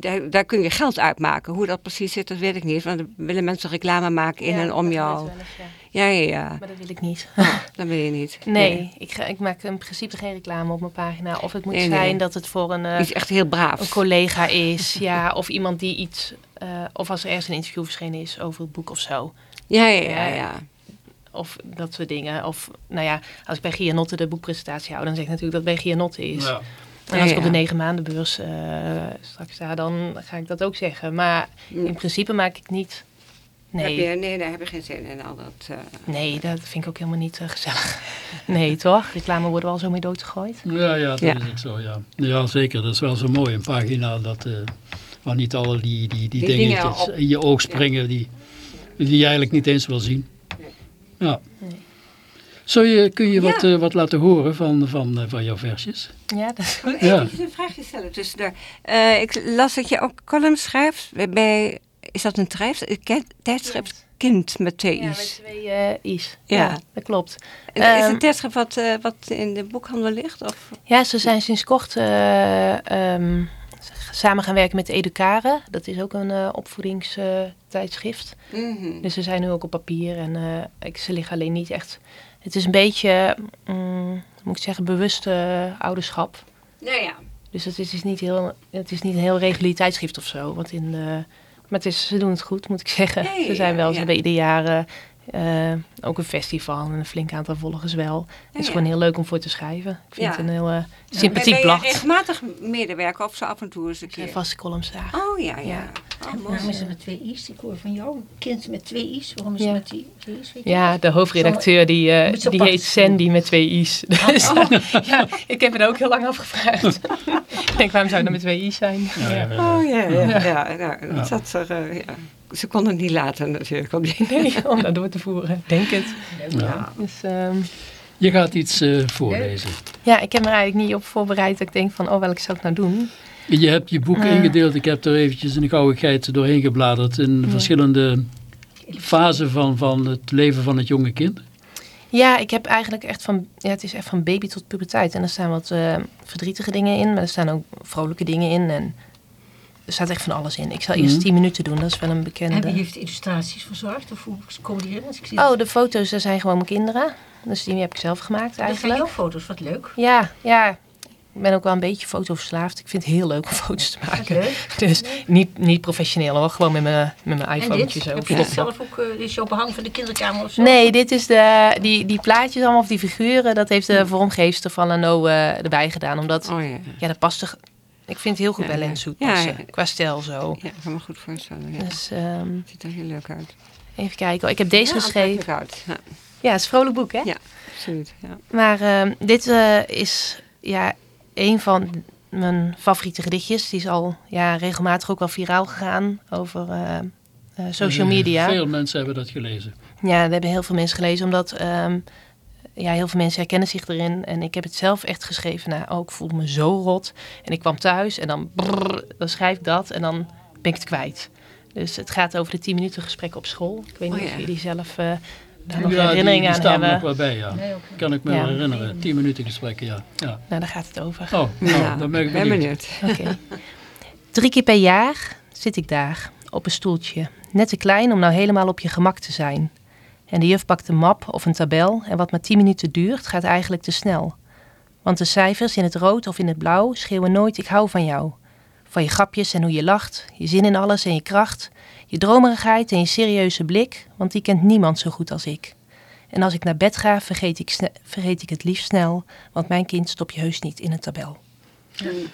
[SPEAKER 2] daar, daar kun je geld uitmaken. Hoe dat precies zit, dat weet ik niet. Want dan willen mensen reclame maken in
[SPEAKER 4] Ja,
[SPEAKER 2] en om jou.
[SPEAKER 4] gebeurt wel eens, ja.
[SPEAKER 2] Ja, ja.
[SPEAKER 4] Maar dat wil ik niet. *laughs*
[SPEAKER 2] Dat wil je niet.
[SPEAKER 4] Nee, ik, ga, ik maak in principe geen reclame op mijn pagina. Of het moet
[SPEAKER 2] Nee, nee.
[SPEAKER 4] zijn dat het voor een... eh,
[SPEAKER 2] is echt heel braaf.
[SPEAKER 4] een collega is, *laughs* ja, of iemand die iets, eh, of als er ergens een interview verschenen is over het boek of zo,
[SPEAKER 2] Ja, ja, ja. ja.
[SPEAKER 4] of dat soort dingen. Of, nou ja, als ik bij Gianotte de boekpresentatie hou, dan zeg ik natuurlijk dat bij Gianotte is.
[SPEAKER 1] ja.
[SPEAKER 4] En als ik op de negen maandenbeurs eh straks sta, dan ga ik dat ook zeggen. Maar in principe maak ik niet,
[SPEAKER 2] Heb
[SPEAKER 4] nee,
[SPEAKER 2] je, nee, daar heb je geen zin in. Al dat, eh,
[SPEAKER 4] nee, dat vind ik ook helemaal niet eh, gezellig. *laughs* Nee, toch? Reclame worden wel zo mee doodgegooid.
[SPEAKER 1] Ja, ja, dat
[SPEAKER 2] Ja.
[SPEAKER 1] is ook zo, ja. Ja, zeker. Dat is wel zo mooi, een pagina dat, eh, waar niet alle die, die, die,
[SPEAKER 2] Die dingen
[SPEAKER 1] dingetjes
[SPEAKER 2] op-
[SPEAKER 1] in je oog springen die, die je eigenlijk niet eens wil zien. Ja.
[SPEAKER 4] Nee.
[SPEAKER 1] Zou je, kun je wat,
[SPEAKER 2] Ja.
[SPEAKER 1] wat laten horen van, van, van jouw versjes?
[SPEAKER 4] Ja, dat is
[SPEAKER 2] ik
[SPEAKER 1] Ja.
[SPEAKER 2] even een vraagje stellen tussendoor? Eh ik las dat je ook columns schrijft bij, is dat een tijdschrift? Kind met twee
[SPEAKER 4] Ja, met
[SPEAKER 2] i's.
[SPEAKER 4] twee eh, i's.
[SPEAKER 2] Ja.
[SPEAKER 4] Ja. dat klopt.
[SPEAKER 2] En is het
[SPEAKER 4] Ehm,
[SPEAKER 2] een tijdschrift wat, eh, wat in de boekhandel ligt? Of?
[SPEAKER 4] Ja, ze zijn sinds kort eh, ehm, samen gaan werken met Educare. Dat is ook een eh, opvoedingstijdschrift.
[SPEAKER 2] Mhm.
[SPEAKER 4] dus ze zijn nu ook op papier en eh, ik, ze liggen alleen niet echt... Het is een beetje, mm, moet ik zeggen, bewuste ouderschap.
[SPEAKER 2] Nou ja.
[SPEAKER 4] Dus het is, is niet heel, het is niet een heel regulier tijdschrift of zo. Want in maar het is, ze doen het goed, moet ik zeggen.
[SPEAKER 2] Ja, ja,
[SPEAKER 4] ze zijn
[SPEAKER 2] ja,
[SPEAKER 4] wel,
[SPEAKER 2] ja.
[SPEAKER 4] ze hebben ieder jaar eh, ook een festival en een flink aantal volgers wel. Het is
[SPEAKER 2] ja.
[SPEAKER 4] gewoon heel leuk om voor te schrijven. Ik vind
[SPEAKER 2] Ja.
[SPEAKER 4] het een heel eh,
[SPEAKER 2] Ben
[SPEAKER 4] sympathiek
[SPEAKER 2] je
[SPEAKER 4] blad.
[SPEAKER 2] regelmatig medewerker of zo af en toe eens een
[SPEAKER 4] Er
[SPEAKER 2] keer?
[SPEAKER 4] vaste columns daar.
[SPEAKER 2] Oh ja, ja.
[SPEAKER 4] Ja.
[SPEAKER 2] Oh, mooi.
[SPEAKER 6] Waarom is het met twee i's? Ik hoor van jou, kind met twee i's. Waarom is
[SPEAKER 4] Ja.
[SPEAKER 6] het met die twee i's? Weet je
[SPEAKER 4] Ja, de hoofdredacteur die, eh, die heet. Sandy met twee i's. *laughs* Dus, ja, ik heb er ook heel lang afgevraagd. *laughs* ik denk, waarom zou dat met twee i's zijn?
[SPEAKER 1] Ja, ja, ja.
[SPEAKER 2] Oh ja, ja. ja. dat zat er, ja. Ze konden het niet laten natuurlijk op die
[SPEAKER 4] Nee, *laughs* om dat door te voeren. Denk het.
[SPEAKER 1] Ja.
[SPEAKER 4] Dus, ehm,
[SPEAKER 1] Je gaat iets eh, voorlezen.
[SPEAKER 4] ja, ik heb me er eigenlijk niet op voorbereid. Dat ik denk van, oh, welke zou ik nou doen?
[SPEAKER 1] Je hebt je boek
[SPEAKER 4] Eh.
[SPEAKER 1] ingedeeld. Ik heb er eventjes een gauwigheid doorheen gebladerd in
[SPEAKER 4] Ja.
[SPEAKER 1] verschillende fase van, van het leven van het jonge kind?
[SPEAKER 4] Ja, ik heb eigenlijk echt van, ja, het is echt van baby tot puberteit. En er staan wat eh, verdrietige dingen in, maar er staan ook vrolijke dingen in. En er staat echt van alles in. Ik zal eerst
[SPEAKER 1] Mhm.
[SPEAKER 4] 10 minuten doen, dat is wel een
[SPEAKER 6] En
[SPEAKER 4] bekende.
[SPEAKER 6] wie heeft de illustraties verzorgd? Of hoe komen die erin? Zie
[SPEAKER 4] Oh, de foto's dat zijn gewoon mijn kinderen. Dus die heb ik zelf gemaakt
[SPEAKER 6] dat zijn
[SPEAKER 4] eigenlijk.
[SPEAKER 6] jouw foto's, wat leuk.
[SPEAKER 4] Ja, ja. Ik ben ook wel een beetje fotoverslaafd. Ik vind het heel leuk om foto's te maken.
[SPEAKER 6] leuk. *laughs*
[SPEAKER 4] Dus niet, niet professioneel hoor, gewoon met mijn, met mijn
[SPEAKER 6] En
[SPEAKER 4] iPhone zo.
[SPEAKER 6] Heb je zelf ook, dit is jouw behang van de kinderkamer of zo?
[SPEAKER 4] Nee, dit is de, die, die plaatjes allemaal, of die figuren, dat heeft de vormgeefster van Lano eh, erbij gedaan. Omdat,
[SPEAKER 2] Oh ja.
[SPEAKER 4] ja, dat past toch... Ik vind het heel goed
[SPEAKER 2] Ja,
[SPEAKER 4] bij
[SPEAKER 2] Ja,
[SPEAKER 4] passen,
[SPEAKER 2] ja.
[SPEAKER 4] qua stijl zo.
[SPEAKER 2] Ja, ik kan me goed voorstellen. Ja.
[SPEAKER 4] Dus ehm,
[SPEAKER 2] ziet er heel leuk uit.
[SPEAKER 4] even kijken. Oh, ik heb deze
[SPEAKER 2] Ja,
[SPEAKER 4] geschreven.
[SPEAKER 2] Ja,
[SPEAKER 4] Ja, het is een vrolijk boek, hè?
[SPEAKER 2] Ja. absoluut. Ja.
[SPEAKER 4] Maar ehm, dit eh, is ja, een van mijn favoriete gedichtjes. Die is al ja, regelmatig ook wel viraal gegaan over eh, eh, social media.
[SPEAKER 1] Veel mensen hebben dat gelezen.
[SPEAKER 4] Ja, dat hebben heel veel mensen gelezen, omdat ehm, ja, heel veel mensen herkennen zich erin. En ik heb het zelf echt geschreven. Nou, oh, ik voelde me zo rot. En ik kwam thuis en dan, brrr, dan schrijf ik dat en dan ben ik het kwijt. Dus het gaat over de 10 minuten gesprek op school. Ik weet niet
[SPEAKER 2] Oh,
[SPEAKER 4] of
[SPEAKER 2] ja.
[SPEAKER 4] jullie zelf eh, daar nog
[SPEAKER 1] Ja,
[SPEAKER 4] herinneringen
[SPEAKER 1] die
[SPEAKER 4] aan
[SPEAKER 1] staan
[SPEAKER 4] hebben.
[SPEAKER 1] nog wel bij, ja.
[SPEAKER 6] Nee.
[SPEAKER 1] Kan ik me
[SPEAKER 4] Ja.
[SPEAKER 1] herinneren. 10 minuten gesprekken, ja. ja.
[SPEAKER 4] Nou, daar gaat het over.
[SPEAKER 1] Oh, nou,
[SPEAKER 2] Ja,
[SPEAKER 1] dan ben ik
[SPEAKER 2] ben
[SPEAKER 1] benieuwd.
[SPEAKER 4] Oké. Drie keer per jaar zit ik daar, op een stoeltje. Net te klein om nou helemaal op je gemak te zijn. En de juf pakt een map of een tabel en wat maar tien minuten duurt, gaat eigenlijk te snel. Want de cijfers in het rood of in het blauw schreeuwen nooit ik hou van jou. Van je grapjes en hoe je lacht, je zin in alles en je kracht, je dromerigheid en je serieuze blik, want die kent niemand zo goed als ik. En als ik naar bed ga, vergeet ik, vergeet ik het liefst snel, want mijn kind stop je heus niet in een tabel.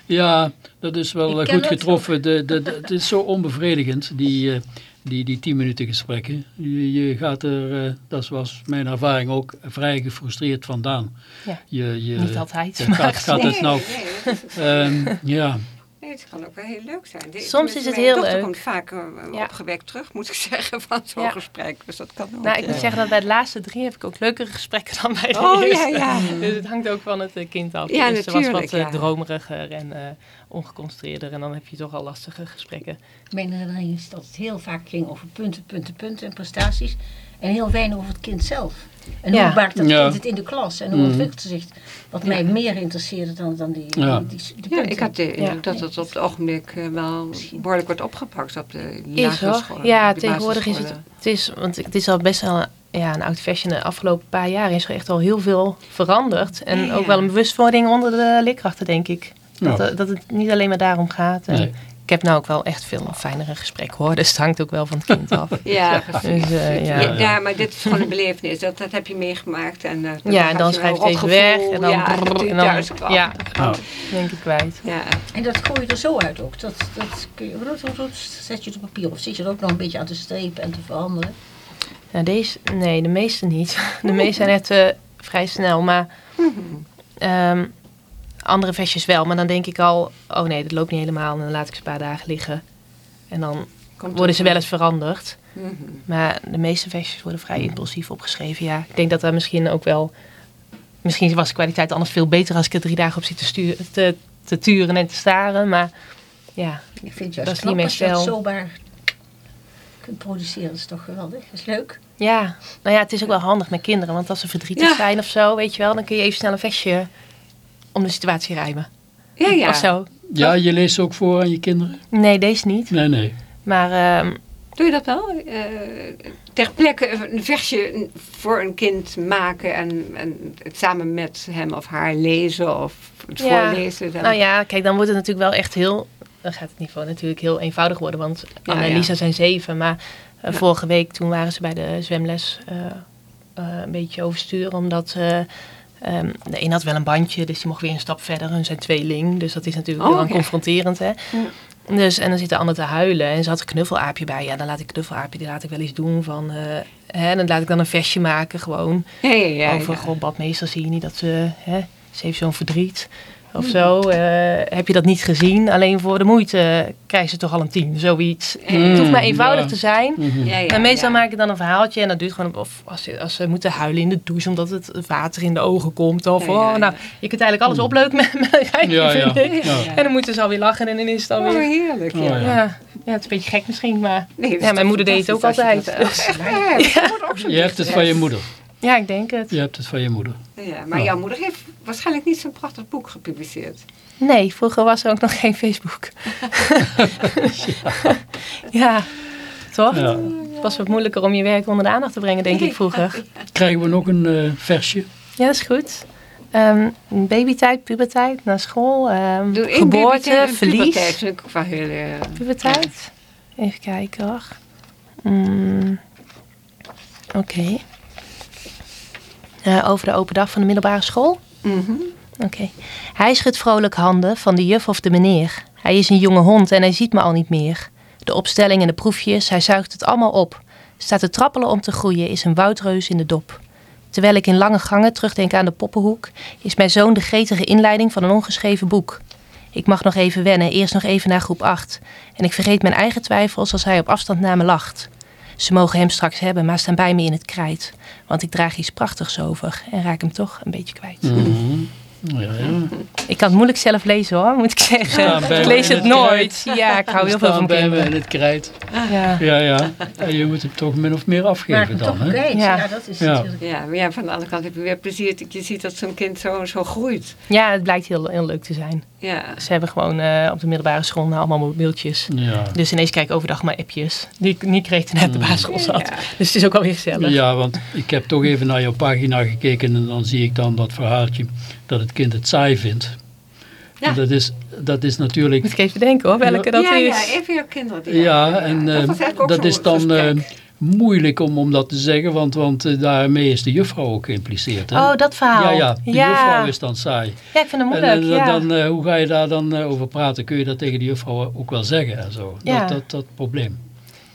[SPEAKER 1] Ja, dat is wel
[SPEAKER 6] Ik
[SPEAKER 1] eh, goed
[SPEAKER 6] het
[SPEAKER 1] getroffen. De, de, de- het is zo onbevredigend, die, eh, die, die 10 minuten gesprekken. Je, je gaat er, eh, dat was mijn ervaring ook, vrij gefrustreerd vandaan.
[SPEAKER 4] Ja.
[SPEAKER 1] Je, je,
[SPEAKER 4] Niet altijd,
[SPEAKER 1] gaat, gaat het nou... ehm, ja,
[SPEAKER 2] nee, het kan ook wel heel leuk zijn. De-
[SPEAKER 4] Soms is het heel
[SPEAKER 2] dochter
[SPEAKER 4] leuk.
[SPEAKER 2] komt vaak eh,
[SPEAKER 4] Ja.
[SPEAKER 2] opgewekt terug, moet ik *laughs* zeggen, van zo'n
[SPEAKER 4] Ja.
[SPEAKER 2] gesprek. Dus dat kan ook.
[SPEAKER 4] Nou, ik
[SPEAKER 2] ja.
[SPEAKER 4] moet zeggen dat bij de laatste drie heb ik ook leukere gesprekken dan bij de
[SPEAKER 2] Oh, ja,
[SPEAKER 4] eerste.
[SPEAKER 2] ja. *laughs*
[SPEAKER 4] Dus het hangt ook van het eh, kind af.
[SPEAKER 2] Ja,
[SPEAKER 4] de eerste was
[SPEAKER 2] natuurlijk,
[SPEAKER 4] wat eh,
[SPEAKER 2] ja.
[SPEAKER 4] dromeriger en eh ongeconcentreerder. En dan heb je toch al lastige gesprekken.
[SPEAKER 6] Mijn herinnering is dat het heel vaak ging over punten, punten, punten en prestaties. En heel weinig over het kind zelf. En
[SPEAKER 4] Ja.
[SPEAKER 6] hoe maakt dat
[SPEAKER 1] Ja.
[SPEAKER 6] het in de klas? En hoe
[SPEAKER 1] Mhm.
[SPEAKER 6] ontwikkelt ze zich? Wat mij meer interesseerde dan, dan die,
[SPEAKER 1] Ja.
[SPEAKER 6] die, die, die
[SPEAKER 2] Ja,
[SPEAKER 6] punten.
[SPEAKER 2] ik had de indruk
[SPEAKER 4] Ja.
[SPEAKER 2] dat het op het ogenblik eh, wel behoorlijk wordt opgepakt op de
[SPEAKER 4] Is
[SPEAKER 2] lagere scholen.
[SPEAKER 4] Ja,
[SPEAKER 2] de
[SPEAKER 4] tegenwoordig is het, het is, want het is al best wel een, ja, een oud fashion. De afgelopen paar jaar is er echt al heel veel veranderd. En
[SPEAKER 2] Ja,
[SPEAKER 4] ook wel een bewustwording onder de leerkrachten, denk ik. Dat,
[SPEAKER 1] Ja.
[SPEAKER 4] eh, dat het niet alleen maar daarom gaat. En
[SPEAKER 1] Nee.
[SPEAKER 4] Ik heb nou ook wel echt veel fijnere gesprekken hoor. Dus het hangt ook wel van het kind af. *laughs*
[SPEAKER 2] Ja, precies.
[SPEAKER 4] Dus, eh, ja.
[SPEAKER 2] ja, maar dit is gewoon een belevenis. Dat, dat heb je meegemaakt. En, eh,
[SPEAKER 4] Ja, en dan schrijf je het weg. En dan,
[SPEAKER 2] ja,
[SPEAKER 4] brrr, en dan
[SPEAKER 2] thuis kwam.
[SPEAKER 4] ja,
[SPEAKER 1] Ja.
[SPEAKER 4] denk ik kwijt.
[SPEAKER 2] Ja.
[SPEAKER 6] En dat gooi je er zo uit ook. Dat, dat kun je, zet je het op papier? Of zit je er ook nog een beetje aan te strepen en te veranderen?
[SPEAKER 4] Nou, deze, nee, de meeste niet. *laughs* De meeste zijn echt eh, vrij snel. Maar ehm, andere versjes wel. Maar dan denk ik al, oh nee, dat loopt niet helemaal. En dan laat ik ze een paar dagen liggen. En dan
[SPEAKER 2] Komt
[SPEAKER 4] worden ze wel eens veranderd.
[SPEAKER 2] Mhm.
[SPEAKER 4] Maar de meeste versjes worden vrij impulsief opgeschreven. Ja, ik denk dat daar misschien ook wel... Misschien was de kwaliteit anders veel beter als ik er drie dagen op zit te, sturen, te, te turen en te staren. Maar ja,
[SPEAKER 6] Ik vind het
[SPEAKER 4] Dat
[SPEAKER 6] juist
[SPEAKER 4] is niet
[SPEAKER 6] als je dat
[SPEAKER 4] mijn stijl.
[SPEAKER 6] zomaar kunt produceren. Dat is toch geweldig? Dat is leuk.
[SPEAKER 4] Ja, nou ja, het is ook wel handig met kinderen. Want als ze verdrietig
[SPEAKER 2] Ja.
[SPEAKER 4] zijn of zo, weet je wel, dan kun je even snel een vestje om de situatie rijmen.
[SPEAKER 2] Ja, ja.
[SPEAKER 4] Of zo.
[SPEAKER 1] ja, je leest ook voor aan je kinderen?
[SPEAKER 4] Nee, deze niet.
[SPEAKER 1] Nee, nee.
[SPEAKER 4] Maar ehm,
[SPEAKER 2] Doe je dat wel? Eh, ter plekke een versje voor een kind maken en, en het samen met hem of haar lezen of het
[SPEAKER 4] Ja.
[SPEAKER 2] voorlezen. Dan.
[SPEAKER 4] nou ja, kijk, dan wordt het natuurlijk wel echt heel... Dan gaat het niveau natuurlijk heel eenvoudig worden. Want
[SPEAKER 2] Ja,
[SPEAKER 4] Anne en
[SPEAKER 2] ja.
[SPEAKER 4] Lisa zijn zeven. Maar eh,
[SPEAKER 2] Ja.
[SPEAKER 4] vorige week toen waren ze bij de zwemles eh, eh, een beetje overstuur. Omdat eh, ehm, de een had wel een bandje, dus die mocht weer een stap verder. Hun zijn tweeling, dus dat is natuurlijk
[SPEAKER 2] Oh,
[SPEAKER 4] heel confronterend. Hè? Dus, en dan zit de ander te huilen en ze had een knuffelaapje bij. Ja, dan laat ik knuffelaapje, die laat ik wel eens doen. Van, eh, hè, dan laat ik dan een versje maken gewoon.
[SPEAKER 2] ja, ja, ja,
[SPEAKER 4] over,
[SPEAKER 2] ja.
[SPEAKER 4] badmeester zie je niet dat ze, hè, ze heeft zo'n verdriet of zo. Eh, heb je dat niet gezien? Alleen voor de moeite krijgen ze toch al een tien, zoiets. het hoeft maar eenvoudig
[SPEAKER 1] ja.
[SPEAKER 4] te zijn.
[SPEAKER 2] Ja, ja,
[SPEAKER 4] en meestal
[SPEAKER 2] ja.
[SPEAKER 4] maak ik dan een verhaaltje en dat duurt gewoon, of als ze, als ze moeten huilen in de douche omdat het water in de ogen komt. Of,
[SPEAKER 2] Ja, ja,
[SPEAKER 4] oh, nou, je kunt eigenlijk alles opleuken met, met een rijtje,
[SPEAKER 1] Ja, ja.
[SPEAKER 4] vind ik.
[SPEAKER 1] Ja.
[SPEAKER 4] En dan moeten ze alweer lachen en dan is het
[SPEAKER 2] Oh,
[SPEAKER 4] alweer...
[SPEAKER 2] heerlijk.
[SPEAKER 1] Oh,
[SPEAKER 2] ja.
[SPEAKER 1] ja.
[SPEAKER 4] Ja, Ja, het is een beetje gek misschien, maar
[SPEAKER 2] Nee,
[SPEAKER 4] ja, mijn moeder deed het ook altijd.
[SPEAKER 2] dat,
[SPEAKER 4] Dus,
[SPEAKER 2] Ja, *laughs*
[SPEAKER 1] Je hebt het van je moeder.
[SPEAKER 4] Ja, ik denk het.
[SPEAKER 1] Je hebt het van je moeder.
[SPEAKER 2] Ja, maar
[SPEAKER 1] Ja.
[SPEAKER 2] jouw moeder heeft waarschijnlijk niet zo'n prachtig boek gepubliceerd.
[SPEAKER 4] Nee, vroeger was er ook nog geen Facebook. *laughs* ja. toch?
[SPEAKER 1] Ja.
[SPEAKER 4] Het was wat moeilijker om je werk onder de aandacht te brengen, denk ik vroeger. *laughs*
[SPEAKER 1] Krijgen we nog een eh, versje?
[SPEAKER 4] Ja, dat is goed. Ehm, babytijd, puberteit, naar school, ehm,
[SPEAKER 2] Doe één
[SPEAKER 4] geboorte, verlies.
[SPEAKER 2] vind ik wel heel... eh,
[SPEAKER 4] Puberteit. Even kijken hoor. Mm, Oké. Eh, over de open dag van de middelbare school?
[SPEAKER 2] mhm.
[SPEAKER 4] Oké. Hij schudt vrolijk handen van de juf of de meneer. Hij is een jonge hond en hij ziet me al niet meer. De opstelling en de proefjes, hij zuigt het allemaal op. Staat te trappelen om te groeien, is een woudreus in de dop. Terwijl ik in lange gangen terugdenk aan de poppenhoek, is mijn zoon de gretige inleiding van een ongeschreven boek. Ik mag nog even wennen, eerst nog even naar groep 8. En ik vergeet mijn eigen twijfels als hij op afstand naar me lacht. Ze mogen hem straks hebben, maar staan bij me in het krijt. Want ik draag iets prachtigs over en raak hem toch een beetje kwijt.
[SPEAKER 1] Mhm. Ja, ja.
[SPEAKER 4] Ik kan het moeilijk zelf lezen hoor, moet ik zeggen.
[SPEAKER 1] Bij
[SPEAKER 4] ik
[SPEAKER 1] me
[SPEAKER 4] lees het
[SPEAKER 1] het
[SPEAKER 4] nooit. Ja, ik hou heel veel
[SPEAKER 1] Staan
[SPEAKER 4] van
[SPEAKER 1] bij me
[SPEAKER 4] kinderen.
[SPEAKER 1] in het krijt.
[SPEAKER 4] Ja.
[SPEAKER 1] Ja, ja. En je moet hem toch min of meer
[SPEAKER 6] Maar
[SPEAKER 1] afgeven dan,
[SPEAKER 6] toch
[SPEAKER 1] hè?
[SPEAKER 6] kwijt.
[SPEAKER 4] Ja.
[SPEAKER 6] Ja. dat is
[SPEAKER 1] Ja.
[SPEAKER 6] natuurlijk...
[SPEAKER 2] Ja, maar ja, van de andere kant heb je weer plezier dat je ziet dat zo'n kind zo, zo groeit.
[SPEAKER 4] ja, het blijkt heel, heel leuk te zijn.
[SPEAKER 2] Ja.
[SPEAKER 4] Ze hebben gewoon eh, op de middelbare school nou allemaal mobieltjes.
[SPEAKER 1] Ja.
[SPEAKER 4] Dus ineens krijg ik overdag maar appjes. Die ik niet kreeg toen ik op de basisschool zat.
[SPEAKER 2] Ja.
[SPEAKER 4] Dus het is ook alweer gezellig.
[SPEAKER 1] Ja, want ik heb toch even naar jouw pagina gekeken en dan zie ik dan dat verhaaltje dat het kind het saai vindt.
[SPEAKER 2] Ja.
[SPEAKER 1] En Dat, is, dat is natuurlijk...
[SPEAKER 4] Moet ik even denken hoor, welke dat
[SPEAKER 2] ja,
[SPEAKER 4] is.
[SPEAKER 2] ja, even jouw kinderen.
[SPEAKER 1] Ja, en
[SPEAKER 2] dat
[SPEAKER 1] eh, dat is dan eh. Moeilijk om, om dat te zeggen, want, want eh, daarmee is de juffrouw ook geïmpliceerd. Hè?
[SPEAKER 4] Oh, dat verhaal.
[SPEAKER 1] ja, ja, de
[SPEAKER 4] ja.
[SPEAKER 1] juffrouw is dan saai.
[SPEAKER 4] Ja, ik vind het
[SPEAKER 1] En,
[SPEAKER 4] moeilijk.
[SPEAKER 1] en,
[SPEAKER 4] ja.
[SPEAKER 1] dan, eh, hoe ga je daar dan eh, over praten? Kun je dat tegen de juffrouw ook wel zeggen en zo?
[SPEAKER 4] Ja.
[SPEAKER 1] Dat, dat, dat probleem.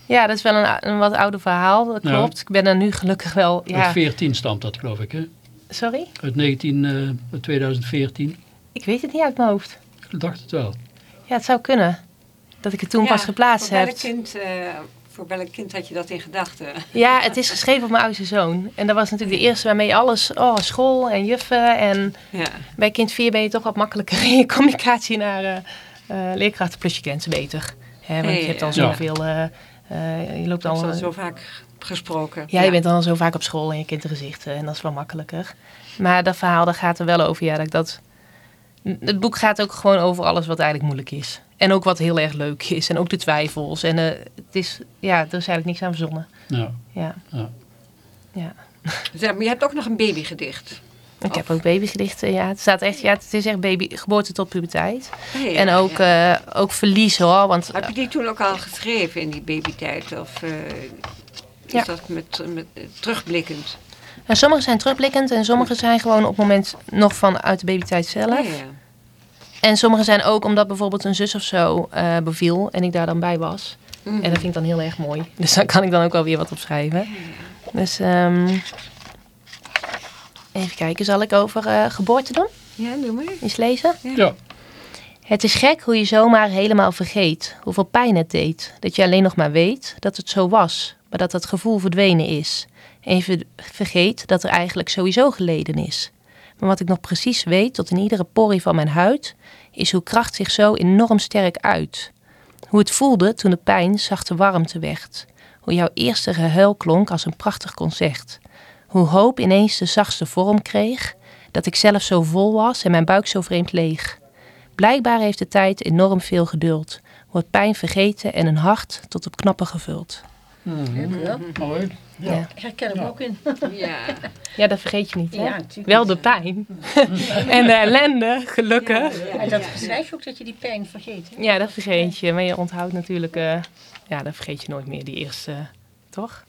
[SPEAKER 4] ja, dat is wel een, een wat ouder verhaal, dat
[SPEAKER 1] Ja.
[SPEAKER 4] klopt. Ik ben er nu gelukkig wel... Ja.
[SPEAKER 1] Uit 14 stamt dat, geloof ik, hè?
[SPEAKER 4] Sorry?
[SPEAKER 1] Uit 19, eh, uit 2014.
[SPEAKER 4] Ik weet het niet uit mijn hoofd.
[SPEAKER 1] Ik dacht het wel.
[SPEAKER 4] Ja, het zou kunnen. Dat ik het toen
[SPEAKER 2] Ja,
[SPEAKER 4] pas geplaatst heb.
[SPEAKER 2] Welk kind, eh, voor welk kind had je dat in gedachten?
[SPEAKER 4] Ja, het is geschreven op mijn oudste zoon. En dat was natuurlijk de eerste waarmee alles, oh, school en juffen. En
[SPEAKER 2] Ja.
[SPEAKER 4] bij kind 4 ben je toch wat makkelijker *laughs* in je communicatie naar eh, leerkrachten. Plus je kent ze beter. Hè, want je hebt al
[SPEAKER 2] ja.
[SPEAKER 4] zoveel, eh, je loopt al...
[SPEAKER 2] al zo vaak gesproken.
[SPEAKER 4] ja, je bent dan al zo vaak op school en je kent de gezichten. En dat is wel makkelijker. Maar dat verhaal, daar gaat er wel over. Ja, dat ik dat... Het boek gaat ook gewoon over alles wat eigenlijk moeilijk is. En ook wat heel erg leuk is. En ook de twijfels. En eh, het is, ja, er is eigenlijk niks aan verzonnen.
[SPEAKER 1] Ja.
[SPEAKER 4] Ja.
[SPEAKER 1] Ja.
[SPEAKER 4] ja. *laughs*
[SPEAKER 2] Zeg, maar je hebt ook nog een babygedicht.
[SPEAKER 4] Ik heb ook babygedichten, ja. Het staat echt, ja, het is echt baby, geboorte tot puberteit.
[SPEAKER 2] Ja,
[SPEAKER 4] en ook,
[SPEAKER 2] ja.
[SPEAKER 4] eh, ook verlies hoor, want
[SPEAKER 2] Heb je die toen ook al geschreven in die babytijd? Of eh, is
[SPEAKER 4] Ja.
[SPEAKER 2] dat met, met, terugblikkend?
[SPEAKER 4] eh, sommige zijn terugblikkend en sommige zijn gewoon op het moment nog van uit de babytijd zelf.
[SPEAKER 2] Ja, ja.
[SPEAKER 4] En sommige zijn ook omdat bijvoorbeeld een zus of zo eh, beviel en ik daar dan bij was.
[SPEAKER 2] Mhm.
[SPEAKER 4] En dat vind ik dan heel erg mooi. *laughs* Dus daar kan ik dan ook wel weer wat op schrijven. Dus ehm, even kijken, zal ik over eh, geboorte doen?
[SPEAKER 2] Ja, doe maar.
[SPEAKER 4] Eens lezen?
[SPEAKER 1] ja.
[SPEAKER 4] Het is gek hoe je zomaar helemaal vergeet hoeveel pijn het deed. Dat je alleen nog maar weet dat het zo was, maar dat dat gevoel verdwenen is. En je ver- vergeet dat er eigenlijk sowieso geleden is. Maar wat ik nog precies weet, tot in iedere porie van mijn huid, is hoe kracht zich zo enorm sterk uit. Hoe het voelde toen de pijn zachte warmte werd. Hoe jouw eerste gehuil klonk als een prachtig concert. Hoe hoop ineens de zachtste vorm kreeg, dat ik zelf zo vol was en mijn buik zo vreemd leeg. Blijkbaar heeft de tijd enorm veel geduld. Wordt pijn vergeten en een hart tot op knappen gevuld.
[SPEAKER 6] Ja.
[SPEAKER 1] Mooi.
[SPEAKER 4] Ja.
[SPEAKER 6] Ik herken hem ook in.
[SPEAKER 2] Ja.
[SPEAKER 4] ja, dat vergeet je niet, hè?
[SPEAKER 6] Ja, natuurlijk.
[SPEAKER 4] Wel de pijn. en de ellende, gelukkig.
[SPEAKER 6] En dat beschrijf je ook dat je die pijn vergeet. hè?
[SPEAKER 4] Ja, dat vergeet je. Maar je onthoudt natuurlijk... eh, ja, dat vergeet je nooit meer, die eerste... toch?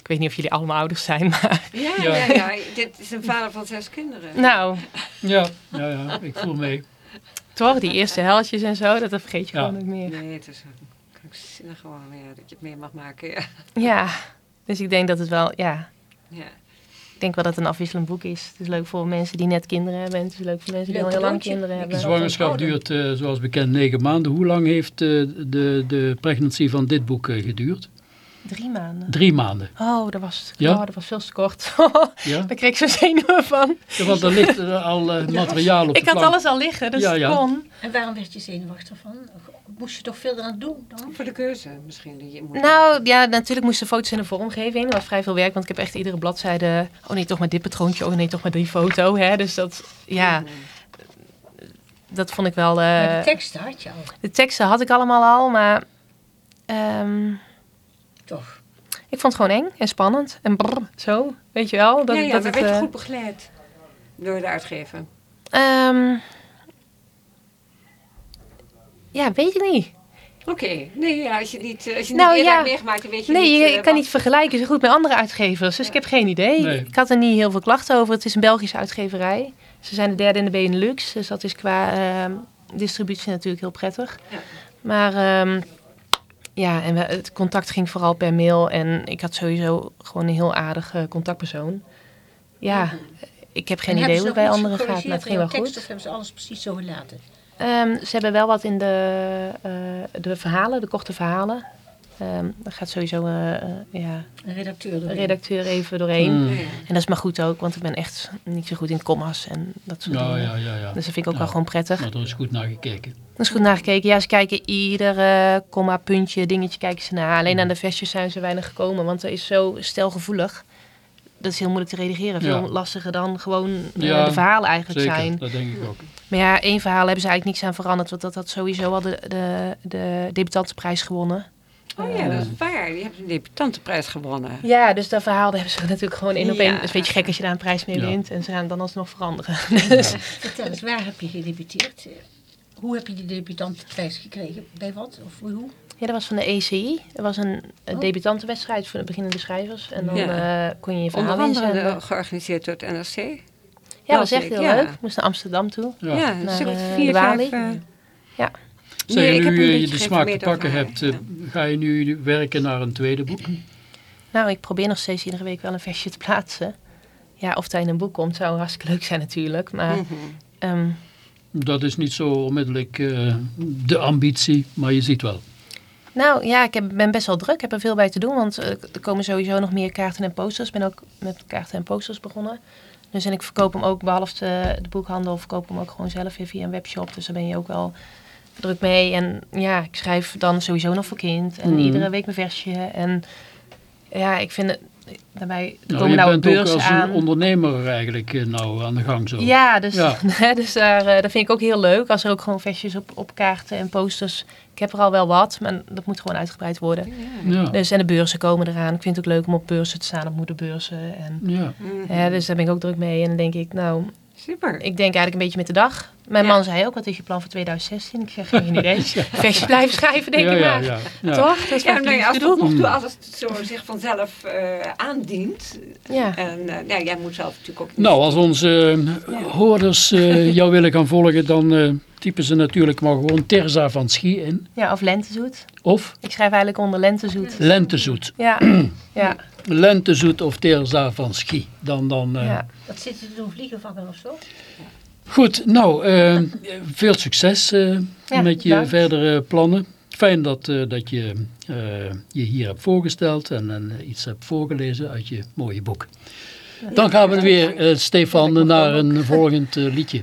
[SPEAKER 4] Ik weet niet of jullie allemaal ouders zijn, *laughs* maar...
[SPEAKER 2] Ja,
[SPEAKER 1] Ja.
[SPEAKER 2] ja, ja, Dit is een vader van zes kinderen.
[SPEAKER 4] Nou,
[SPEAKER 1] Ja, ja, ja, ik voel mee.
[SPEAKER 4] toch? Die eerste heltjes en zo, dat, dat vergeet je
[SPEAKER 1] Ja.
[SPEAKER 4] gewoon nooit meer.
[SPEAKER 2] Nee, het is een krankzinnig gewoon ja, dat je het mee mag maken. Ja.
[SPEAKER 4] Ja, dus ik denk dat het wel... Ja,
[SPEAKER 2] Ja.
[SPEAKER 4] ik denk wel dat het een afwisselend boek is. Het is leuk voor mensen die net kinderen hebben. En het is leuk voor mensen die
[SPEAKER 6] Leuk
[SPEAKER 4] al heel lang kinderen hebben.
[SPEAKER 1] De zwangerschap duurt, eh, zoals bekend, negen maanden. Hoe lang heeft eh, de, de pregnancy van dit boek eh, geduurd?
[SPEAKER 4] Drie maanden.
[SPEAKER 1] Drie maanden.
[SPEAKER 4] Oh, dat was,
[SPEAKER 1] Ja?
[SPEAKER 4] oh, dat was veel te kort. *laughs*
[SPEAKER 1] Ja?
[SPEAKER 4] Daar kreeg ik zo zenuwen van.
[SPEAKER 1] Ja, Want er ligt al eh, materiaal op
[SPEAKER 4] Ik had
[SPEAKER 1] plank.
[SPEAKER 4] alles al liggen, dus
[SPEAKER 1] Ja,
[SPEAKER 4] het
[SPEAKER 1] ja.
[SPEAKER 4] kon.
[SPEAKER 6] En waarom werd je zenuwachtig van? Moest je toch veel aan doen dan?
[SPEAKER 2] Voor de keuze misschien die je moet
[SPEAKER 4] Nou ja, natuurlijk moesten foto's in de vormgeving. Dat was vrij veel werk, want ik heb echt iedere bladzijde... Oh nee, toch maar dit patroontje. Oh nee, toch maar die foto. Hè? Dus dat, ja, dat vond ik wel... eh,
[SPEAKER 6] Maar de teksten had je al,
[SPEAKER 4] de teksten had ik allemaal al, maar... ehm,
[SPEAKER 6] toch?
[SPEAKER 4] ik vond het gewoon eng en spannend. En brrr, zo, weet je wel. Dat,
[SPEAKER 2] ja, ja,
[SPEAKER 4] dat
[SPEAKER 2] maar
[SPEAKER 4] het,
[SPEAKER 2] werd je
[SPEAKER 4] eh,
[SPEAKER 2] goed begeleid door de uitgever?
[SPEAKER 4] ehm, ja, weet ik niet.
[SPEAKER 2] Oké, nee, ja, als je niet, eh, als je
[SPEAKER 4] Nou,
[SPEAKER 2] niet eerder
[SPEAKER 4] ja.
[SPEAKER 2] hebt meegemaakt, dan weet je
[SPEAKER 4] Nee,
[SPEAKER 2] niet...
[SPEAKER 4] je
[SPEAKER 2] eh,
[SPEAKER 4] kan
[SPEAKER 2] wat-
[SPEAKER 4] niet vergelijken zo goed met andere uitgevers. Dus ik heb geen idee.
[SPEAKER 1] Nee.
[SPEAKER 4] Ik had er niet heel veel klachten over. Het is een Belgische uitgeverij. Ze zijn de derde in de Benelux. Dus dat is qua ehm, distributie natuurlijk heel prettig.
[SPEAKER 2] Ja.
[SPEAKER 4] Maar ehm, ja, en we- het contact ging vooral per mail. En ik had sowieso gewoon een heel aardige contactpersoon. Ja, ik heb geen
[SPEAKER 6] En
[SPEAKER 4] idee hoe het bij anderen gaat. Maar het ging
[SPEAKER 6] in
[SPEAKER 4] wel goed.
[SPEAKER 6] Of hebben ze alles precies zo gelaten?
[SPEAKER 4] Ehm, ze hebben wel wat in de, eh, de verhalen, de korte verhalen. Ehm daar gaat sowieso eh, eh, ja,
[SPEAKER 6] Een redacteur
[SPEAKER 4] redacteur even doorheen.
[SPEAKER 1] Mm.
[SPEAKER 2] Ja.
[SPEAKER 4] En dat is maar goed ook, want ik ben echt niet zo goed in commas en dat soort
[SPEAKER 1] Ja,
[SPEAKER 4] dingen.
[SPEAKER 1] ja, ja, ja.
[SPEAKER 4] Dus dat vind ik ook
[SPEAKER 1] Ja.
[SPEAKER 4] wel gewoon prettig.
[SPEAKER 1] Maar er is goed naar gekeken.
[SPEAKER 4] Dat is goed nagekeken. Ja, ze kijken iedere komma, puntje, dingetje kijken ze naar. Alleen aan de vestjes zijn ze weinig gekomen, want dat is zo stelgevoelig. Dat is heel moeilijk te redigeren. Veel
[SPEAKER 1] Ja.
[SPEAKER 4] lastiger dan gewoon eh,
[SPEAKER 1] Ja,
[SPEAKER 4] de verhalen eigenlijk
[SPEAKER 1] Zeker,
[SPEAKER 4] zijn.
[SPEAKER 1] dat denk ik ook.
[SPEAKER 4] Maar ja, één verhaal hebben ze eigenlijk niks aan veranderd. Want dat had sowieso al de, de, de debutantenprijs gewonnen.
[SPEAKER 2] Oh ja, dat is waar. Je hebt een debutantenprijs gewonnen.
[SPEAKER 4] Ja, dus dat verhaal hebben ze *laughs* natuurlijk gewoon één op één.
[SPEAKER 2] Ja.
[SPEAKER 4] Het is een beetje gek als je daar een prijs mee
[SPEAKER 1] Ja.
[SPEAKER 4] wint. En ze gaan dan alsnog veranderen. *laughs* Dus,
[SPEAKER 6] Vertel eens, waar heb je gedebuteerd? Hoe heb je die debutantenprijs gekregen? Bij wat? Of hoe?
[SPEAKER 4] Ja, dat was van de ECI. Dat was een, een
[SPEAKER 6] Oh.
[SPEAKER 4] debutantenwedstrijd voor de beginnende schrijvers. En dan
[SPEAKER 2] Ja.
[SPEAKER 4] eh, kon je je
[SPEAKER 2] Onder
[SPEAKER 4] verhaal
[SPEAKER 2] andere
[SPEAKER 4] inzenden.
[SPEAKER 2] eh, georganiseerd door het NRC.
[SPEAKER 4] Ja, dat was echt
[SPEAKER 2] ik,
[SPEAKER 4] heel
[SPEAKER 2] ja.
[SPEAKER 4] leuk. Ik moest naar Amsterdam toe.
[SPEAKER 1] Ja.
[SPEAKER 2] Ja,
[SPEAKER 4] Naar,
[SPEAKER 2] zo'n
[SPEAKER 4] eh,
[SPEAKER 2] vier,
[SPEAKER 4] de
[SPEAKER 2] vijf...
[SPEAKER 4] Ja.
[SPEAKER 1] Zeg,
[SPEAKER 2] Nee, ik heb
[SPEAKER 1] nu eh, je de smaak te pakken hebt, eh, ga je nu werken naar een tweede boek?
[SPEAKER 4] Nou, ik probeer nog steeds iedere week wel een versje te plaatsen. Ja, of dat in een boek komt, zou hartstikke leuk zijn natuurlijk. Maar
[SPEAKER 2] mhm.
[SPEAKER 4] ehm,
[SPEAKER 1] Dat is niet zo onmiddellijk eh, de ambitie, maar je ziet wel.
[SPEAKER 4] Nou ja, ik heb, ben best wel druk. Ik heb er veel bij te doen, want eh, er komen sowieso nog meer kaarten en posters. Ik ben ook met kaarten en posters begonnen. Dus en ik verkoop hem ook, behalve de, de boekhandel, verkoop hem ook gewoon zelf weer via een webshop. Dus daar ben je ook wel druk mee. En ja, ik schrijf dan sowieso nog voor kind. En
[SPEAKER 1] Mhm.
[SPEAKER 4] iedere week mijn versje. En ja, ik vind het, daarbij,
[SPEAKER 1] Nou,
[SPEAKER 4] komen
[SPEAKER 1] je
[SPEAKER 4] nou
[SPEAKER 1] bent ook als
[SPEAKER 4] aan.
[SPEAKER 1] een ondernemer eigenlijk eh, nou aan de gang zo.
[SPEAKER 4] Ja, dus,
[SPEAKER 1] Ja. *laughs*
[SPEAKER 4] dus daar, eh, dat vind ik ook heel leuk. Als er ook gewoon versjes op, op kaarten en posters. Ik heb er al wel wat, maar dat moet gewoon uitgebreid worden.
[SPEAKER 1] Ja.
[SPEAKER 4] Dus en de beurzen komen eraan. Ik vind het ook leuk om op beurzen te staan, op moederbeurzen. En,
[SPEAKER 1] ja.
[SPEAKER 4] Ja, dus daar ben ik ook druk mee. En dan denk ik, nou,
[SPEAKER 2] Super.
[SPEAKER 4] ik denk eigenlijk een beetje met de dag. Mijn
[SPEAKER 2] Ja.
[SPEAKER 4] man zei ook, wat is je plan voor 2016? Ik zeg, geen idee. *laughs* Versjes blijven schrijven, denk
[SPEAKER 1] ja,
[SPEAKER 4] ik
[SPEAKER 1] ja,
[SPEAKER 4] maar.
[SPEAKER 1] ja, ja.
[SPEAKER 4] Toch? Dat is
[SPEAKER 2] Ja, ja, als
[SPEAKER 4] bedoel.
[SPEAKER 2] tot nog toe
[SPEAKER 1] Mm.
[SPEAKER 2] alles zo zich vanzelf eh, aandient.
[SPEAKER 4] Ja.
[SPEAKER 2] En eh, nou, jij moet zelf natuurlijk ook...
[SPEAKER 1] Nou, als onze eh, hoorders eh, *laughs* jou willen gaan volgen, dan eh, typen ze natuurlijk maar gewoon Terza van Schie in.
[SPEAKER 4] ja, of lentezoet.
[SPEAKER 1] Of
[SPEAKER 4] Ik schrijf eigenlijk onder lentezoet.
[SPEAKER 1] Lentezoet.
[SPEAKER 4] Ja, *clears throat* ja,
[SPEAKER 1] Lentezoet of Terza van Schie. Dan, dan, eh,
[SPEAKER 4] ja.
[SPEAKER 6] Wat zit er te doen? Vliegenvangen of zo?
[SPEAKER 1] Goed, nou, eh, veel succes eh,
[SPEAKER 4] Ja,
[SPEAKER 1] met je
[SPEAKER 4] bedankt.
[SPEAKER 1] verdere plannen. Fijn dat, eh, dat je eh, je hier hebt voorgesteld en, en iets hebt voorgelezen uit je mooie boek. Dan gaan we weer, Stefan, naar een volgend liedje.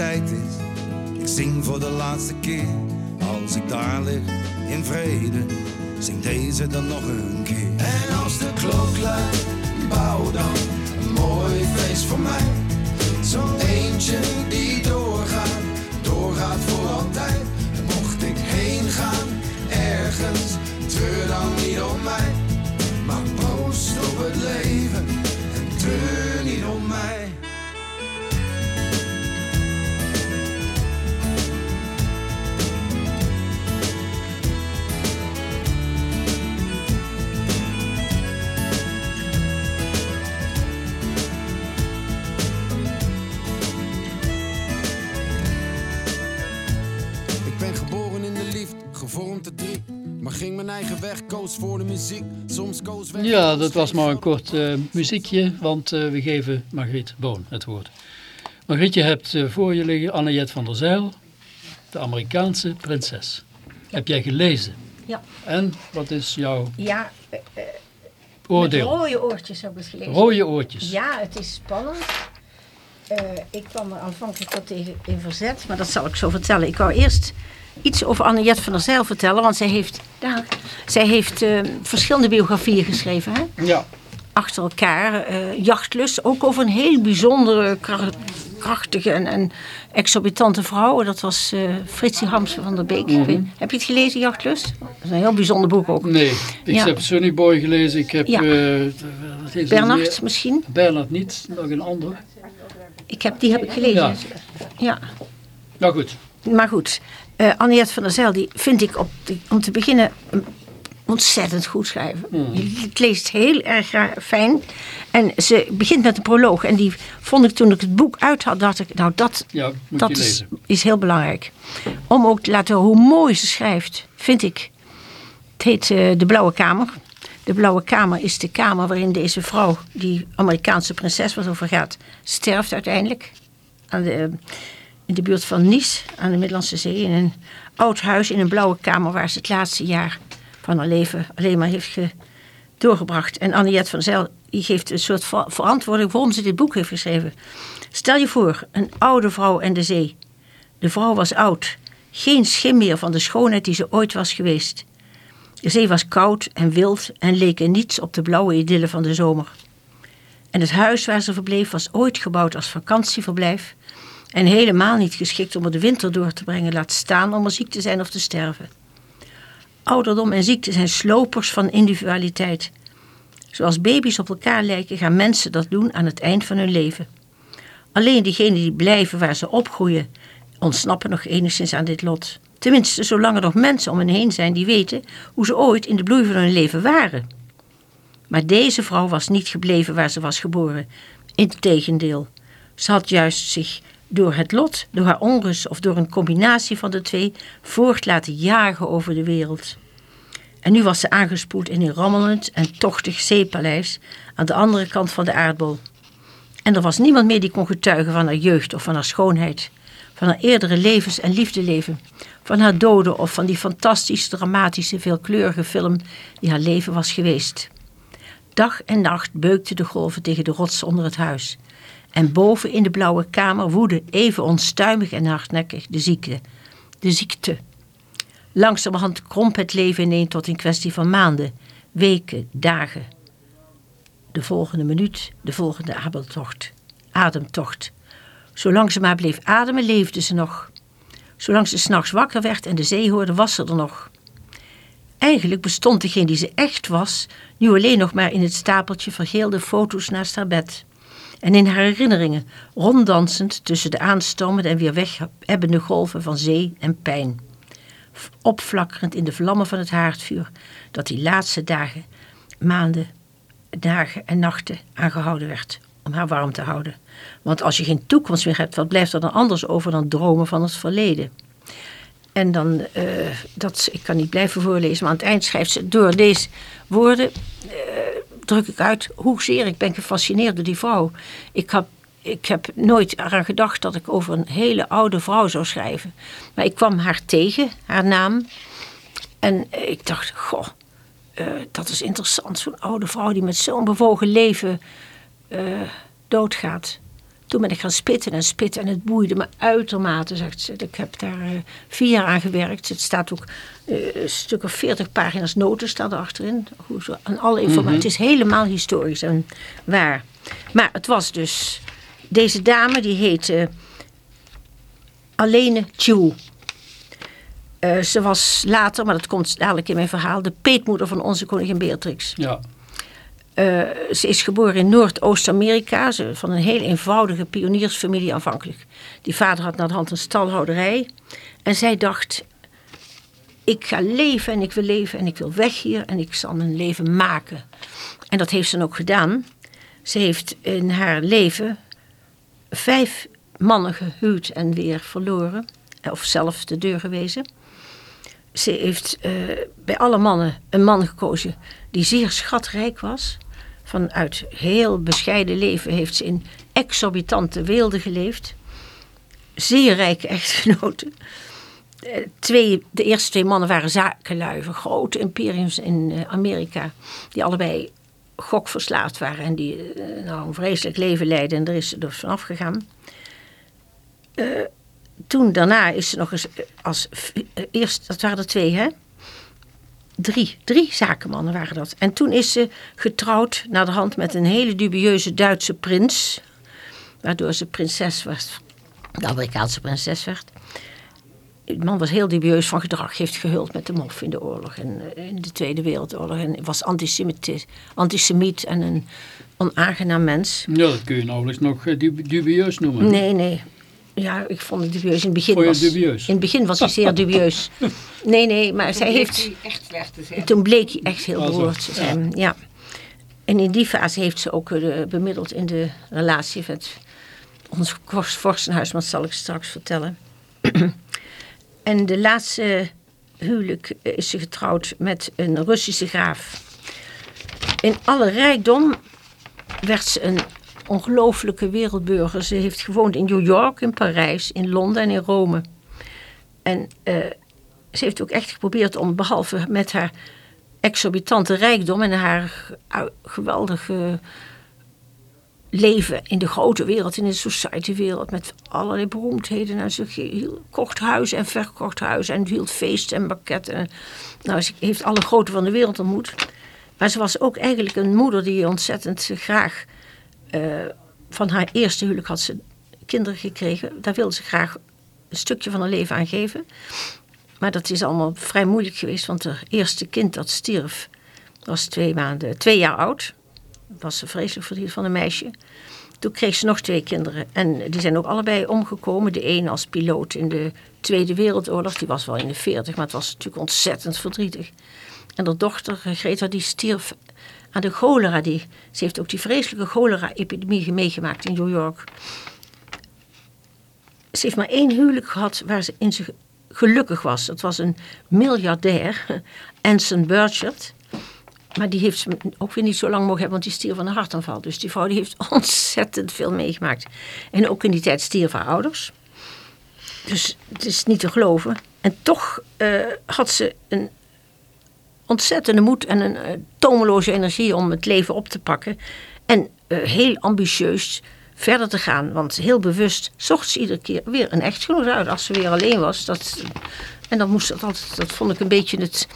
[SPEAKER 7] ik zing voor de laatste keer. Als ik daar lig in vrede, zing deze dan nog een keer. En als de klok luidt, bouw dan een mooi feest voor mij. Zo'n eentje die doorgaat, doorgaat voor altijd. En mocht ik heen gaan, ergens, treur dan niet om mij. Maar proost op het leven
[SPEAKER 8] Maar ging mijn eigen weg, koos voor de muziek. Soms koos weg.
[SPEAKER 1] Ja, dat was maar een kort eh, muziekje, want eh, we geven Margriet Boon het woord. Margriet, je hebt eh, voor je liggen Anniette van der Zijl, de Amerikaanse prinses. Heb jij gelezen?
[SPEAKER 6] Ja.
[SPEAKER 1] En wat is jouw
[SPEAKER 6] Ja, met
[SPEAKER 1] oordeel?
[SPEAKER 6] rode oortjes heb ik het gelezen.
[SPEAKER 1] Rode oortjes.
[SPEAKER 6] Ja, het is spannend. Eh, ik kwam er aanvankelijk wat tegen in verzet, maar dat zal ik zo vertellen. Ik wou eerst iets over Anniette van der Zijl vertellen, want zij heeft, daar, zij heeft eh, verschillende biografieën geschreven. Hè?
[SPEAKER 1] Ja.
[SPEAKER 6] Achter elkaar. eh Jachtlust, ook over een heel bijzondere, kra- krachtige en, en exorbitante vrouw. Dat was eh Fritsie Hamsen van der Beek. Weet- Heb je het gelezen, Jachtlust? Dat is een heel bijzonder boek ook.
[SPEAKER 1] Nee, ik
[SPEAKER 6] Ja.
[SPEAKER 1] heb Sonny Boy gelezen. Ik heb...
[SPEAKER 6] Ja.
[SPEAKER 1] eh, het
[SPEAKER 6] Bernard misschien?
[SPEAKER 1] Bernard niet, nog een ander.
[SPEAKER 6] Ik heb, die heb ik gelezen.
[SPEAKER 1] Ja.
[SPEAKER 6] ja.
[SPEAKER 1] Nou goed.
[SPEAKER 6] Maar goed, Anniette van der Zijl, die vind ik op om te beginnen een ontzettend goed schrijven. Het leest heel erg fijn. En ze begint met een proloog. En die vond ik toen ik het boek uit had, dacht ik, nou dat,
[SPEAKER 1] Ja,
[SPEAKER 6] dat is,
[SPEAKER 1] lezen.
[SPEAKER 6] is heel belangrijk. Om ook te laten horen hoe mooi ze schrijft, vind ik. Het heet eh, De Blauwe Kamer. De Blauwe Kamer is de kamer waarin deze vrouw, die Amerikaanse prinses het over gaat, sterft uiteindelijk. Aan de, eh, in de buurt van Nice, aan de Middellandse Zee. In een oud huis in een blauwe kamer waar ze het laatste jaar van haar leven alleen maar heeft ge- doorgebracht. En Anniette van Zijl die geeft een soort ver- verantwoording waarom ze dit boek heeft geschreven. Stel je voor, een oude vrouw en de zee. De vrouw was oud, geen schim meer van de schoonheid die ze ooit was geweest. De zee was koud en wild en leek er niets op de blauwe idylle van de zomer. En het huis waar ze verbleef was ooit gebouwd als vakantieverblijf en helemaal niet geschikt om er de winter door te brengen, laat staan om er ziek te zijn of te sterven. Ouderdom en ziekte zijn slopers van individualiteit. Zoals baby's op elkaar lijken, gaan mensen dat doen aan het eind van hun leven. Alleen diegenen die blijven waar ze opgroeien, ontsnappen nog enigszins aan dit lot. Tenminste, zolang er nog mensen om hen heen zijn die weten hoe ze ooit in de bloei van hun leven waren. Maar deze vrouw was niet gebleven waar ze was geboren. Integendeel, ze had juist zich door het lot, door haar onrust of door een combinatie van de twee voort laten jagen over de wereld. En nu was ze aangespoeld in een rammelend en tochtig zeepaleis aan de andere kant van de aardbol. En er was niemand meer die kon getuigen van haar jeugd of van haar schoonheid, van haar eerdere levens- en liefdeleven, van haar doden of van die fantastisch dramatische, veelkleurige film die haar leven was geweest. Dag en nacht beukten de golven tegen de rots onder het huis. En boven in de blauwe kamer woedde even onstuimig en hardnekkig de ziekte. De ziekte. Langzamerhand kromp het leven ineen tot een kwestie van maanden, weken, dagen. De volgende minuut, de volgende ademtocht. Ademtocht. Zolang ze maar bleef ademen, leefde ze nog. Zolang ze s'nachts wakker werd en de zee hoorde, was ze er nog. Eigenlijk bestond degene die ze echt was, nu alleen nog maar in het stapeltje vergeelde foto's naast haar bed. En in haar herinneringen, ronddansend tussen de aanstormende en weer wegebbende golven van zee en pijn. Opflakkerend in de vlammen van het haardvuur, dat die laatste dagen, maanden, dagen en nachten aangehouden werd om haar warm te houden. Want als je geen toekomst meer hebt, wat blijft er dan anders over dan dromen van het verleden? En dan, eh, dat, ik kan niet blijven voorlezen, maar aan het eind schrijft ze door deze woorden, eh, druk ik uit hoezeer ik ben gefascineerd door die vrouw. Ik heb, ik heb nooit eraan gedacht dat ik over een hele oude vrouw zou schrijven. Maar ik kwam haar tegen, haar naam. En ik dacht, goh, eh, dat is interessant. Zo'n oude vrouw die met zo'n bewogen leven eh, doodgaat. Toen ben ik gaan spitten en spitten en het boeide me uitermate, zegt ze. Ik heb daar eh, vier jaar aan gewerkt. Het staat ook eh, een stuk of veertig pagina's noten staan er achterin. Hoe zo, en alle informatie. Het is helemaal historisch en waar. Maar het was dus... Deze dame die heette Alene Chu. Eh, ze was later, maar dat komt dadelijk in mijn verhaal... de peetmoeder van onze koningin Beatrix.
[SPEAKER 1] Ja.
[SPEAKER 6] Eh, ze is geboren in Noordoost-Amerika, van een heel eenvoudige pioniersfamilie aanvankelijk. Die vader had naar de hand een stalhouderij. En zij dacht, ik ga leven en ik wil leven en ik wil weg hier en ik zal mijn leven maken. En dat heeft ze dan ook gedaan. Ze heeft in haar leven vijf mannen gehuwd en weer verloren. Of zelf de deur gewezen. Ze heeft eh, bij alle mannen een man gekozen die zeer schatrijk was. Vanuit heel bescheiden leven heeft ze in exorbitante weelde geleefd. Zeer rijke echtgenoten. Eh, Twee, de eerste twee mannen waren zakenlui van grote imperiums in eh, Amerika. Die allebei gokverslaafd waren en die eh, nou, een vreselijk leven leidden. En daar is ze dus vanaf gegaan. Toen daarna is ze nog eens als... Eerst, dat waren er twee hè? Drie, drie zakenmannen waren dat. En toen is ze getrouwd naar de hand met een hele dubieuze Duitse prins. Waardoor ze prinses was. De Amerikaanse prinses werd. De man was heel dubieus van gedrag. Heeft gehuld met de mof in de oorlog. En eh, in de Tweede Wereldoorlog. En was antisemiet, antisemiet en een onaangenaam mens.
[SPEAKER 1] ja, dat kun je nauwelijks nog eh, dub- dubieus noemen.
[SPEAKER 6] Nee, nee. Ja, ik vond het dubieus. In het begin,
[SPEAKER 1] Vond je
[SPEAKER 6] was,
[SPEAKER 1] dubieus?
[SPEAKER 6] In het begin was hij zeer dubieus. *laughs* Nee, nee, maar zij heeft...
[SPEAKER 2] echt weg te zijn.
[SPEAKER 6] Toen bleek hij echt heel beroerd te zijn. Ja. En in die fase heeft ze ook eh, bemiddeld in de relatie met ons vorst- vorstenhuis, maar dat zal ik straks vertellen. *clears throat* en de laatste huwelijk eh, is ze getrouwd met een Russische graaf. In alle rijkdom werd ze een ongelooflijke wereldburger. Ze heeft gewoond in New York, in Parijs, in Londen en in Rome. En eh, ze heeft ook echt geprobeerd om, behalve met haar exorbitante rijkdom en haar geweldige leven in de grote wereld, in de society-wereld, met allerlei beroemdheden. En ze hield- kocht huizen en verkocht huizen en hield feesten en banketten. Nou, ze heeft alle grote van de wereld ontmoet. Maar ze was ook eigenlijk een moeder die ontzettend graag... eh, van haar eerste huwelijk had ze kinderen gekregen. Daar wilde ze graag een stukje van haar leven aan geven. Maar dat is allemaal vrij moeilijk geweest, want haar eerste kind dat stierf was twee maanden, twee jaar oud. Was ze vreselijk verdriet van een meisje. Toen kreeg ze nog twee kinderen. En die zijn ook allebei omgekomen. De een als piloot in de Tweede Wereldoorlog. Die was wel in de veertig, maar het was natuurlijk ontzettend verdrietig. En haar dochter Greta die stierf aan de cholera. Die, ze heeft ook die vreselijke cholera-epidemie meegemaakt in New York. Ze heeft maar één huwelijk gehad waar ze in zich gelukkig was. Dat was een miljardair, *laughs* Anson Burchard. Maar die heeft ze ook weer niet zo lang mogen hebben, want die stierf van een hartaanval. Dus die vrouw die heeft *laughs* ontzettend veel meegemaakt. En ook in die tijd stierven haar ouders. Dus het is niet te geloven. En toch eh, had ze een ontzettende moed en een eh, tomeloze energie om het leven op te pakken. En eh, heel ambitieus verder te gaan. Want heel bewust zocht ze iedere keer weer een echtgenoot uit als ze weer alleen was. Dat, en dan moest dat dat vond ik een beetje het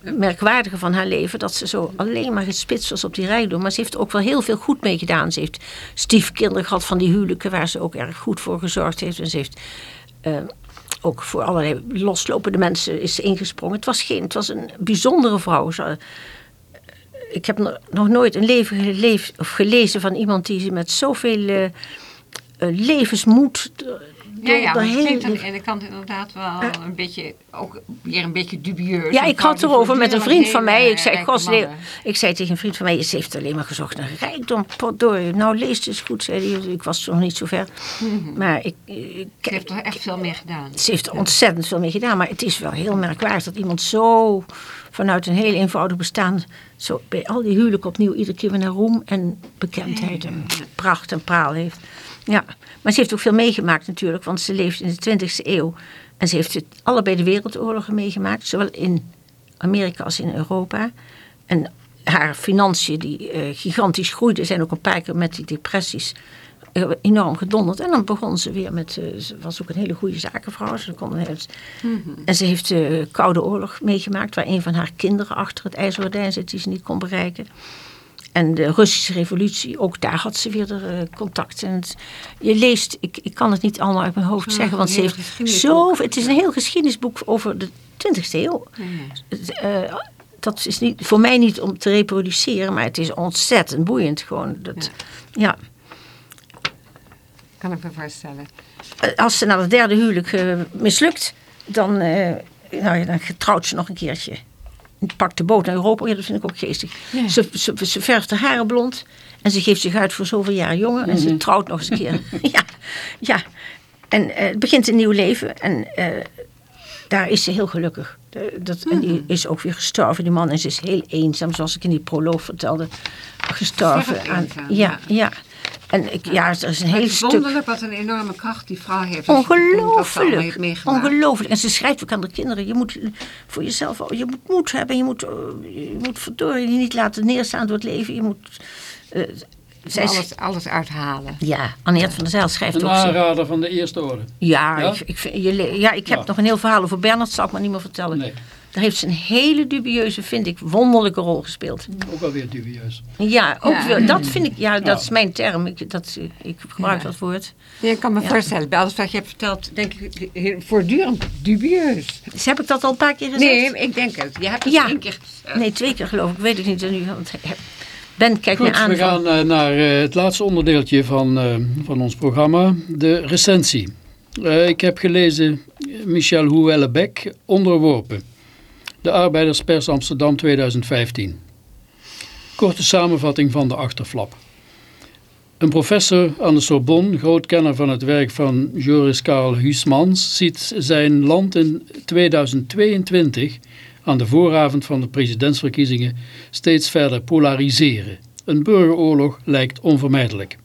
[SPEAKER 6] merkwaardige van haar leven. Dat ze zo alleen maar gespitst was op die rijkdom. Maar ze heeft ook wel heel veel goed mee gedaan. Ze heeft stiefkinderen gehad van die huwelijken waar ze ook erg goed voor gezorgd heeft. En ze heeft eh, ook voor allerlei loslopende mensen is ingesprongen. Het was, geen, het was een bijzondere vrouw. Ze, ik heb no- nog nooit een leven of gelezen van iemand die met zoveel eh, eh, levensmoed. Door-
[SPEAKER 2] Ja, ja, maar het klinkt aan de ene kant inderdaad wel een beetje, ook weer een beetje dubieus.
[SPEAKER 6] Ja, ik had erover met een vriend van mij. Ik zei, ik zei tegen een vriend van mij, ze heeft alleen maar gezocht naar rijkdom. Nou, lees het eens goed, zei hij. Ik was nog niet zo ver. Maar ik, ik,
[SPEAKER 2] Ze heeft er echt veel meer gedaan.
[SPEAKER 6] ze heeft er ontzettend veel mee gedaan. Maar het is wel heel merkwaardig dat iemand zo vanuit een heel eenvoudig bestaan... zo bij al die huwelijken opnieuw iedere keer weer naar roem en bekendheid en pracht en praal heeft. Ja, maar ze heeft ook veel meegemaakt natuurlijk, want ze leeft in de 20e eeuw. En ze heeft het, allebei de wereldoorlogen meegemaakt, zowel in Amerika als in Europa. En haar financiën die eh, gigantisch groeiden. Zijn ook een paar keer met die depressies eh, enorm gedonderd. En dan begon ze weer met, eh, ze was ook een hele goede zakenvrouw. Ze kon een hele- En ze heeft de Koude Oorlog meegemaakt, waar een van haar kinderen achter het ijzergordijn zit die ze niet kon bereiken. En de Russische revolutie, ook daar had ze weer de, eh, contact. En het- je leest, ik, ik kan het niet allemaal uit mijn hoofd zeggen, want ze heeft zo. Het is een heel geschiedenisboek over de 20e eeuw. Eh, dat is niet, voor mij niet om te reproduceren, maar het is ontzettend boeiend gewoon. Dat, ja.
[SPEAKER 2] Kan ik me voorstellen.
[SPEAKER 6] Eh, Als ze na het derde huwelijk mislukt, dan, eh, nou ja, dan getrouwt ze nog een keertje. Pakt de boot naar Europa, ja, dat vind ik ook geestig. Ze, ze, ze verft haar haren blond en ze geeft zich uit voor zoveel jaar jonger. En ze trouwt nog eens een keer. *laughs* ja, ja. En eh, het begint een nieuw leven en eh, daar is ze heel gelukkig. Dat, En die is ook weer gestorven, die man. En ze is heel eenzaam, zoals ik in die proloog vertelde. Gestorven. Aan, ja, ja. En ik, ja, er is een heel
[SPEAKER 2] Het is
[SPEAKER 6] stuk...
[SPEAKER 2] wonderlijk wat een enorme kracht die vrouw heeft. heeft
[SPEAKER 6] Ongelooflijk. Ongelooflijk. En ze schrijft ook aan de kinderen. Je moet voor jezelf, je moet moed hebben. Je moet, je moet verdorie je niet laten neerstaan door het leven. Je moet... eh, zij
[SPEAKER 2] alles, alles uithalen.
[SPEAKER 6] ja, Annette van der Zijl schrijft
[SPEAKER 1] Een
[SPEAKER 6] ook zo.
[SPEAKER 1] aanrader van de eerste orde.
[SPEAKER 6] Ja,
[SPEAKER 1] Ja?
[SPEAKER 6] Ik, ik, vind, je, le- ja, ik heb
[SPEAKER 1] Ja.
[SPEAKER 6] nog een heel verhaal over Bernard. zal ik maar niet meer vertellen.
[SPEAKER 1] Nee,
[SPEAKER 6] Daar heeft ze een hele dubieuze, vind ik, wonderlijke rol gespeeld.
[SPEAKER 1] ook alweer dubieus.
[SPEAKER 6] Ja, ook
[SPEAKER 2] Ja.
[SPEAKER 6] wel, dat vind ik, ja, dat
[SPEAKER 1] Ja.
[SPEAKER 6] is mijn term. Ik, dat, ik gebruik
[SPEAKER 2] Ja.
[SPEAKER 6] dat woord.
[SPEAKER 2] Ja, ik kan me
[SPEAKER 6] Ja.
[SPEAKER 2] voorstellen, bij alles wat je hebt verteld, denk ik voortdurend dubieus.
[SPEAKER 6] Dus heb ik dat al een paar keer gezegd?
[SPEAKER 2] Nee, ik denk het. Je hebt het
[SPEAKER 6] Ja.
[SPEAKER 2] één keer gezegd.
[SPEAKER 6] Nee, twee keer geloof ik. Weet ik niet. Nu, want Ben kijkt me
[SPEAKER 1] Goed,
[SPEAKER 6] aan.
[SPEAKER 1] we gaan eh, naar eh, het laatste onderdeeltje van, eh, van ons programma, de recensie. Eh, ik heb gelezen eh, Michel Houellebecq, Onderworpen. De Arbeiderspers Amsterdam 2015. Korte samenvatting van de achterflap. Een professor aan de Sorbonne, groot kenner van het werk van Joris Karl Huysmans, ziet zijn land in 2022 aan de vooravond van de presidentsverkiezingen steeds verder polariseren. Een burgeroorlog lijkt onvermijdelijk.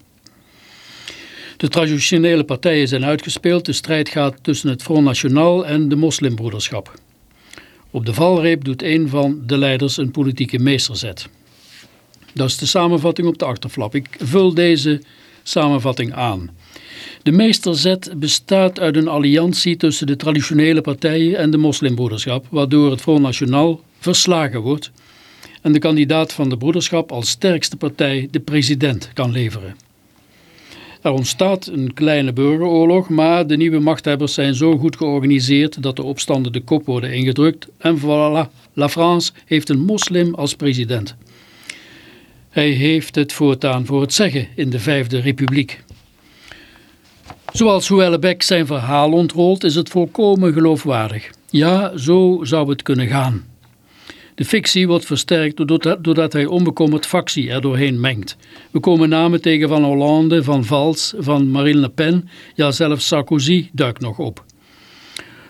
[SPEAKER 1] De traditionele partijen zijn uitgespeeld, de strijd gaat tussen het Front National en de moslimbroederschap. Op de valreep doet een van de leiders een politieke meesterzet. Dat is de samenvatting op de achterflap. Ik vul deze samenvatting aan. De meesterzet bestaat uit een alliantie tussen de traditionele partijen en de moslimbroederschap, waardoor het Front National verslagen wordt en de kandidaat van de broederschap als sterkste partij de president kan leveren. Er ontstaat een kleine burgeroorlog, maar de nieuwe machthebbers zijn zo goed georganiseerd dat de opstanden de kop worden ingedrukt en voilà, La France heeft een moslim als president. Hij heeft het voortaan voor het zeggen in de Vijfde Republiek. Zoals Houellebecq zijn verhaal ontrolt is het volkomen geloofwaardig. Ja, zo zou het kunnen gaan. De fictie wordt versterkt doordat, doordat hij onbekommerd factie er doorheen mengt. We komen namen tegen van Hollande, van Valls, van Marine Le Pen, ja zelfs Sarkozy duikt nog op.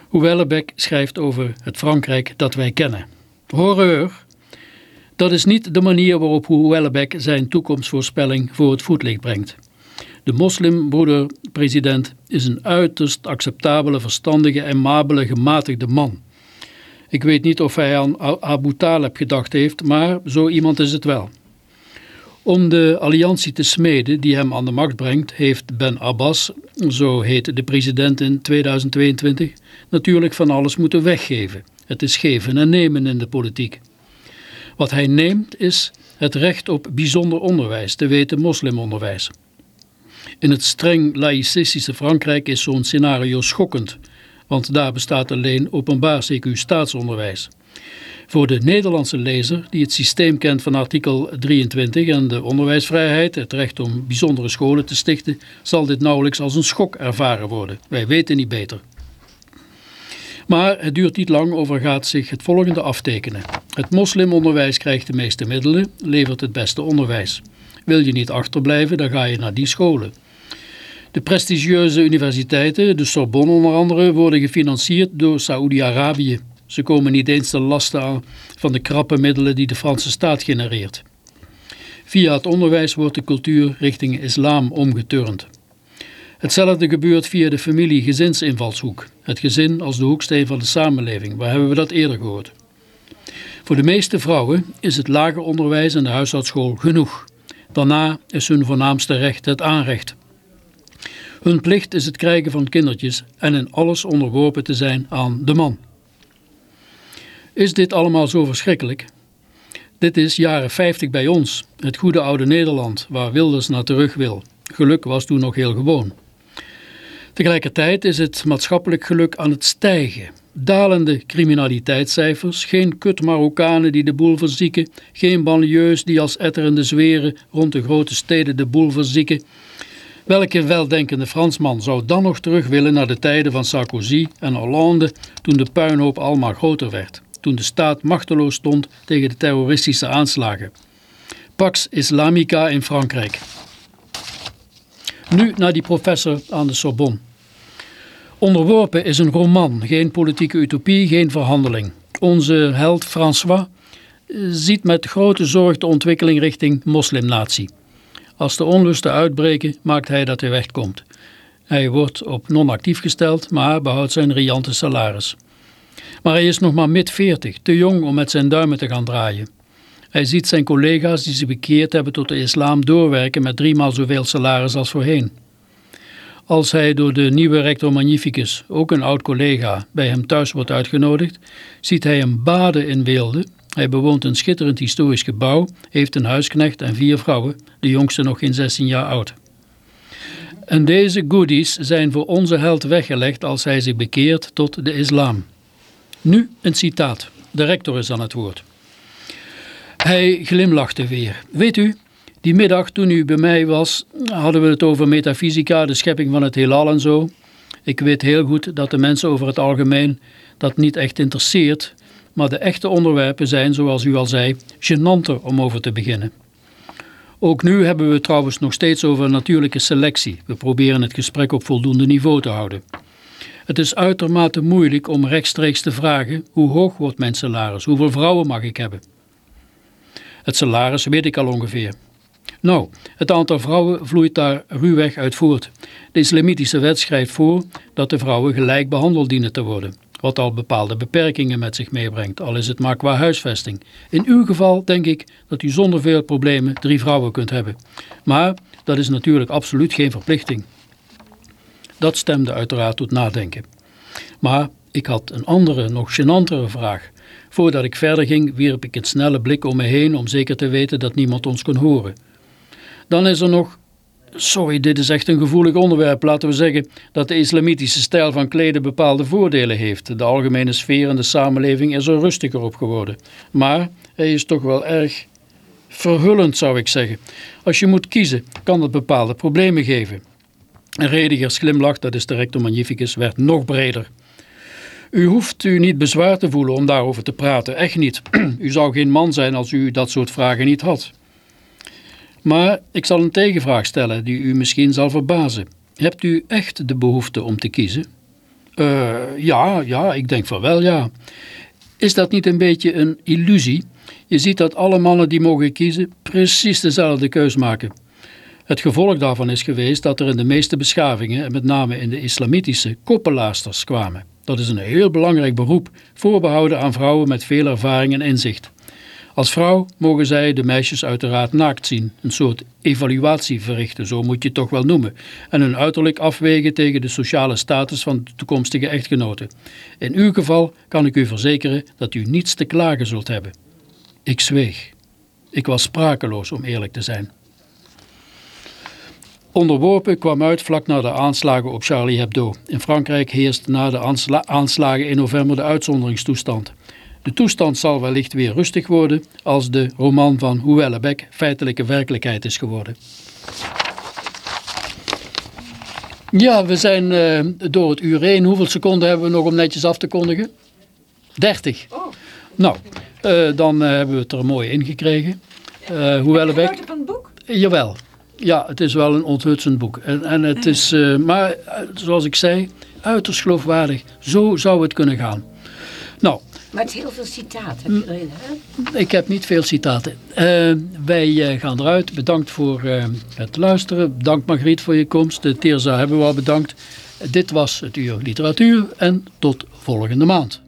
[SPEAKER 1] Houellebecq schrijft over het Frankrijk dat wij kennen. Horreur! Dat is niet de manier waarop Houellebecq zijn toekomstvoorspelling voor het voetlicht brengt. De moslimbroeder-president is een uiterst acceptabele, verstandige en mabele gematigde man. Ik weet niet of hij aan Abu Talib gedacht heeft, maar zo iemand is het wel. Om de alliantie te smeden die hem aan de macht brengt, heeft Ben Abbas, zo heet de president in 2022, natuurlijk van alles moeten weggeven. Het is geven en nemen in de politiek. Wat hij neemt is het recht op bijzonder onderwijs, te weten moslimonderwijs. In het streng laïcistische Frankrijk is zo'n scenario schokkend, want daar bestaat alleen openbaar CQ staatsonderwijs. Voor de Nederlandse lezer die het systeem kent van artikel 23 en de onderwijsvrijheid, het recht om bijzondere scholen te stichten, zal dit nauwelijks als een schok ervaren worden. Wij weten niet beter. Maar het duurt niet lang of er gaat zich het volgende aftekenen. Het moslimonderwijs krijgt de meeste middelen, levert het beste onderwijs. Wil je niet achterblijven, dan ga je naar die scholen. De prestigieuze universiteiten, de Sorbonne onder andere, worden gefinancierd door Saoedi-Arabië. Ze komen niet eens te lasten aan van de krappe middelen die de Franse staat genereert. Via het onderwijs wordt de cultuur richting islam omgeturnd. Hetzelfde gebeurt via de familie-gezinsinvalshoek. Het gezin als de hoeksteen van de samenleving. Waar hebben we dat eerder gehoord? Voor de meeste vrouwen is het lager onderwijs en de huishoudschool genoeg. Daarna is hun voornaamste recht het aanrecht. Hun plicht is het krijgen van kindertjes en in alles onderworpen te zijn aan de man. Is dit allemaal zo verschrikkelijk? Dit is jaren 50 bij ons, het goede oude Nederland, waar Wilders naar terug wil. Geluk was toen nog heel gewoon. Tegelijkertijd is het maatschappelijk geluk aan het stijgen. Dalende criminaliteitscijfers, geen kut Marokkanen die de boel verzieken, geen banlieues die als etterende zweren rond de grote steden de boel verzieken. Welke weldenkende Fransman zou dan nog terug willen naar de tijden van Sarkozy en Hollande toen de puinhoop almaar groter werd, toen de staat machteloos stond tegen de terroristische aanslagen. Pax Islamica in Frankrijk. Nu naar die professor aan de Sorbonne. Onderworpen is een roman, geen politieke utopie, geen verhandeling. Onze held François eh, ziet met grote zorg de ontwikkeling richting moslimnatie. Als de onlusten uitbreken, maakt hij dat hij wegkomt. Hij wordt op non-actief gesteld, maar behoudt zijn riante salaris. Maar hij is nog maar mid 40, te jong om met zijn duimen te gaan draaien. Hij ziet zijn collega's die zich bekeerd hebben tot de islam doorwerken met driemaal zoveel salaris als voorheen. Als hij door de nieuwe rector Magnificus, ook een oud collega, bij hem thuis wordt uitgenodigd, ziet hij hem baden in weelde. Hij bewoont een schitterend historisch gebouw, heeft een huisknecht en vier vrouwen, de jongste nog geen 16 jaar oud. En deze goodies zijn voor onze held weggelegd als hij zich bekeert tot de islam. Nu een citaat. De rector is aan het woord. Hij glimlachte weer. Weet u, die middag toen u bij mij was, hadden we het over metafysica, de schepping van het heelal en zo. Ik weet heel goed dat de mensen over het algemeen dat niet echt interesseert, maar de echte onderwerpen zijn, zoals u al zei, genanter om over te beginnen. Ook nu hebben we trouwens nog steeds over natuurlijke selectie. We proberen het gesprek op voldoende niveau te houden. Het is uitermate moeilijk om rechtstreeks te vragen hoe hoog wordt mijn salaris, hoeveel vrouwen mag ik hebben. Het salaris weet ik al ongeveer. Nou, het aantal vrouwen vloeit daar ruwweg uit voort. De islamitische wet schrijft voor dat de vrouwen gelijk behandeld dienen te worden, wat al bepaalde beperkingen met zich meebrengt, al is het maar qua huisvesting. In uw geval denk ik dat u zonder veel problemen drie vrouwen kunt hebben. Maar dat is natuurlijk absoluut geen verplichting. Dat stemde uiteraard tot nadenken. Maar ik had een andere, nog gênantere vraag. Voordat ik verder ging, wierp ik een snelle blik om me heen om zeker te weten dat niemand ons kon horen. Dan is er nog, sorry dit is echt een gevoelig onderwerp, laten we zeggen dat de islamitische stijl van kleden bepaalde voordelen heeft. De algemene sfeer in de samenleving is er rustiger op geworden. Maar hij is toch wel erg verhullend zou ik zeggen. Als je moet kiezen kan dat bepaalde problemen geven. En Redigers glimlach, dat is de rector magnificus, werd nog breder. U hoeft u niet bezwaar te voelen om daarover te praten, echt niet. *clears throat* U zou geen man zijn als u dat soort vragen niet had. Maar ik zal een tegenvraag stellen die u misschien zal verbazen. Hebt u echt de behoefte om te kiezen? Uh, ja, ja, ik denk van wel, ja. Is dat niet een beetje een illusie? Je ziet dat alle mannen die mogen kiezen precies dezelfde keus maken. Het gevolg daarvan is geweest dat er in de meeste beschavingen, en met name in de islamitische, koppelaarsters kwamen. Dat is een heel belangrijk beroep, voorbehouden aan vrouwen met veel ervaring en inzicht. Als vrouw mogen zij de meisjes uiteraard naakt zien, een soort evaluatie verrichten, zo moet je het toch wel noemen, en hun uiterlijk afwegen tegen de sociale status van de toekomstige echtgenoten. In uw geval kan ik u verzekeren dat u niets te klagen zult hebben. Ik zweeg. Ik was sprakeloos om eerlijk te zijn. Onderworpen kwam uit vlak na de aanslagen op Charlie Hebdo. In Frankrijk heerst na de aanslagen in november de uitzonderingstoestand. De toestand zal wellicht weer rustig worden als de roman van Houellebecq feitelijke werkelijkheid is geworden. Ja, we zijn uh, door het uur heen. Hoeveel seconden hebben we nog om netjes af te kondigen? 30. Oh. Nou, uh, dan uh, hebben we het er mooi ingekregen. Uh, Houellebecq.
[SPEAKER 2] van het boek?
[SPEAKER 1] Jawel. Ja, het is wel een onthutsend boek. En, en het is, maar zoals ik zei, uiterst geloofwaardig. Zo zou het kunnen gaan. Nou,
[SPEAKER 6] maar het is heel veel citaten. Heb je erin, hè?
[SPEAKER 1] Ik heb niet veel citaten. Uh, wij uh, gaan eruit. Bedankt voor uh, het luisteren. Bedankt Margriet voor je komst. De Teerza hebben we al bedankt. Dit was het Uur Literatuur en tot volgende maand.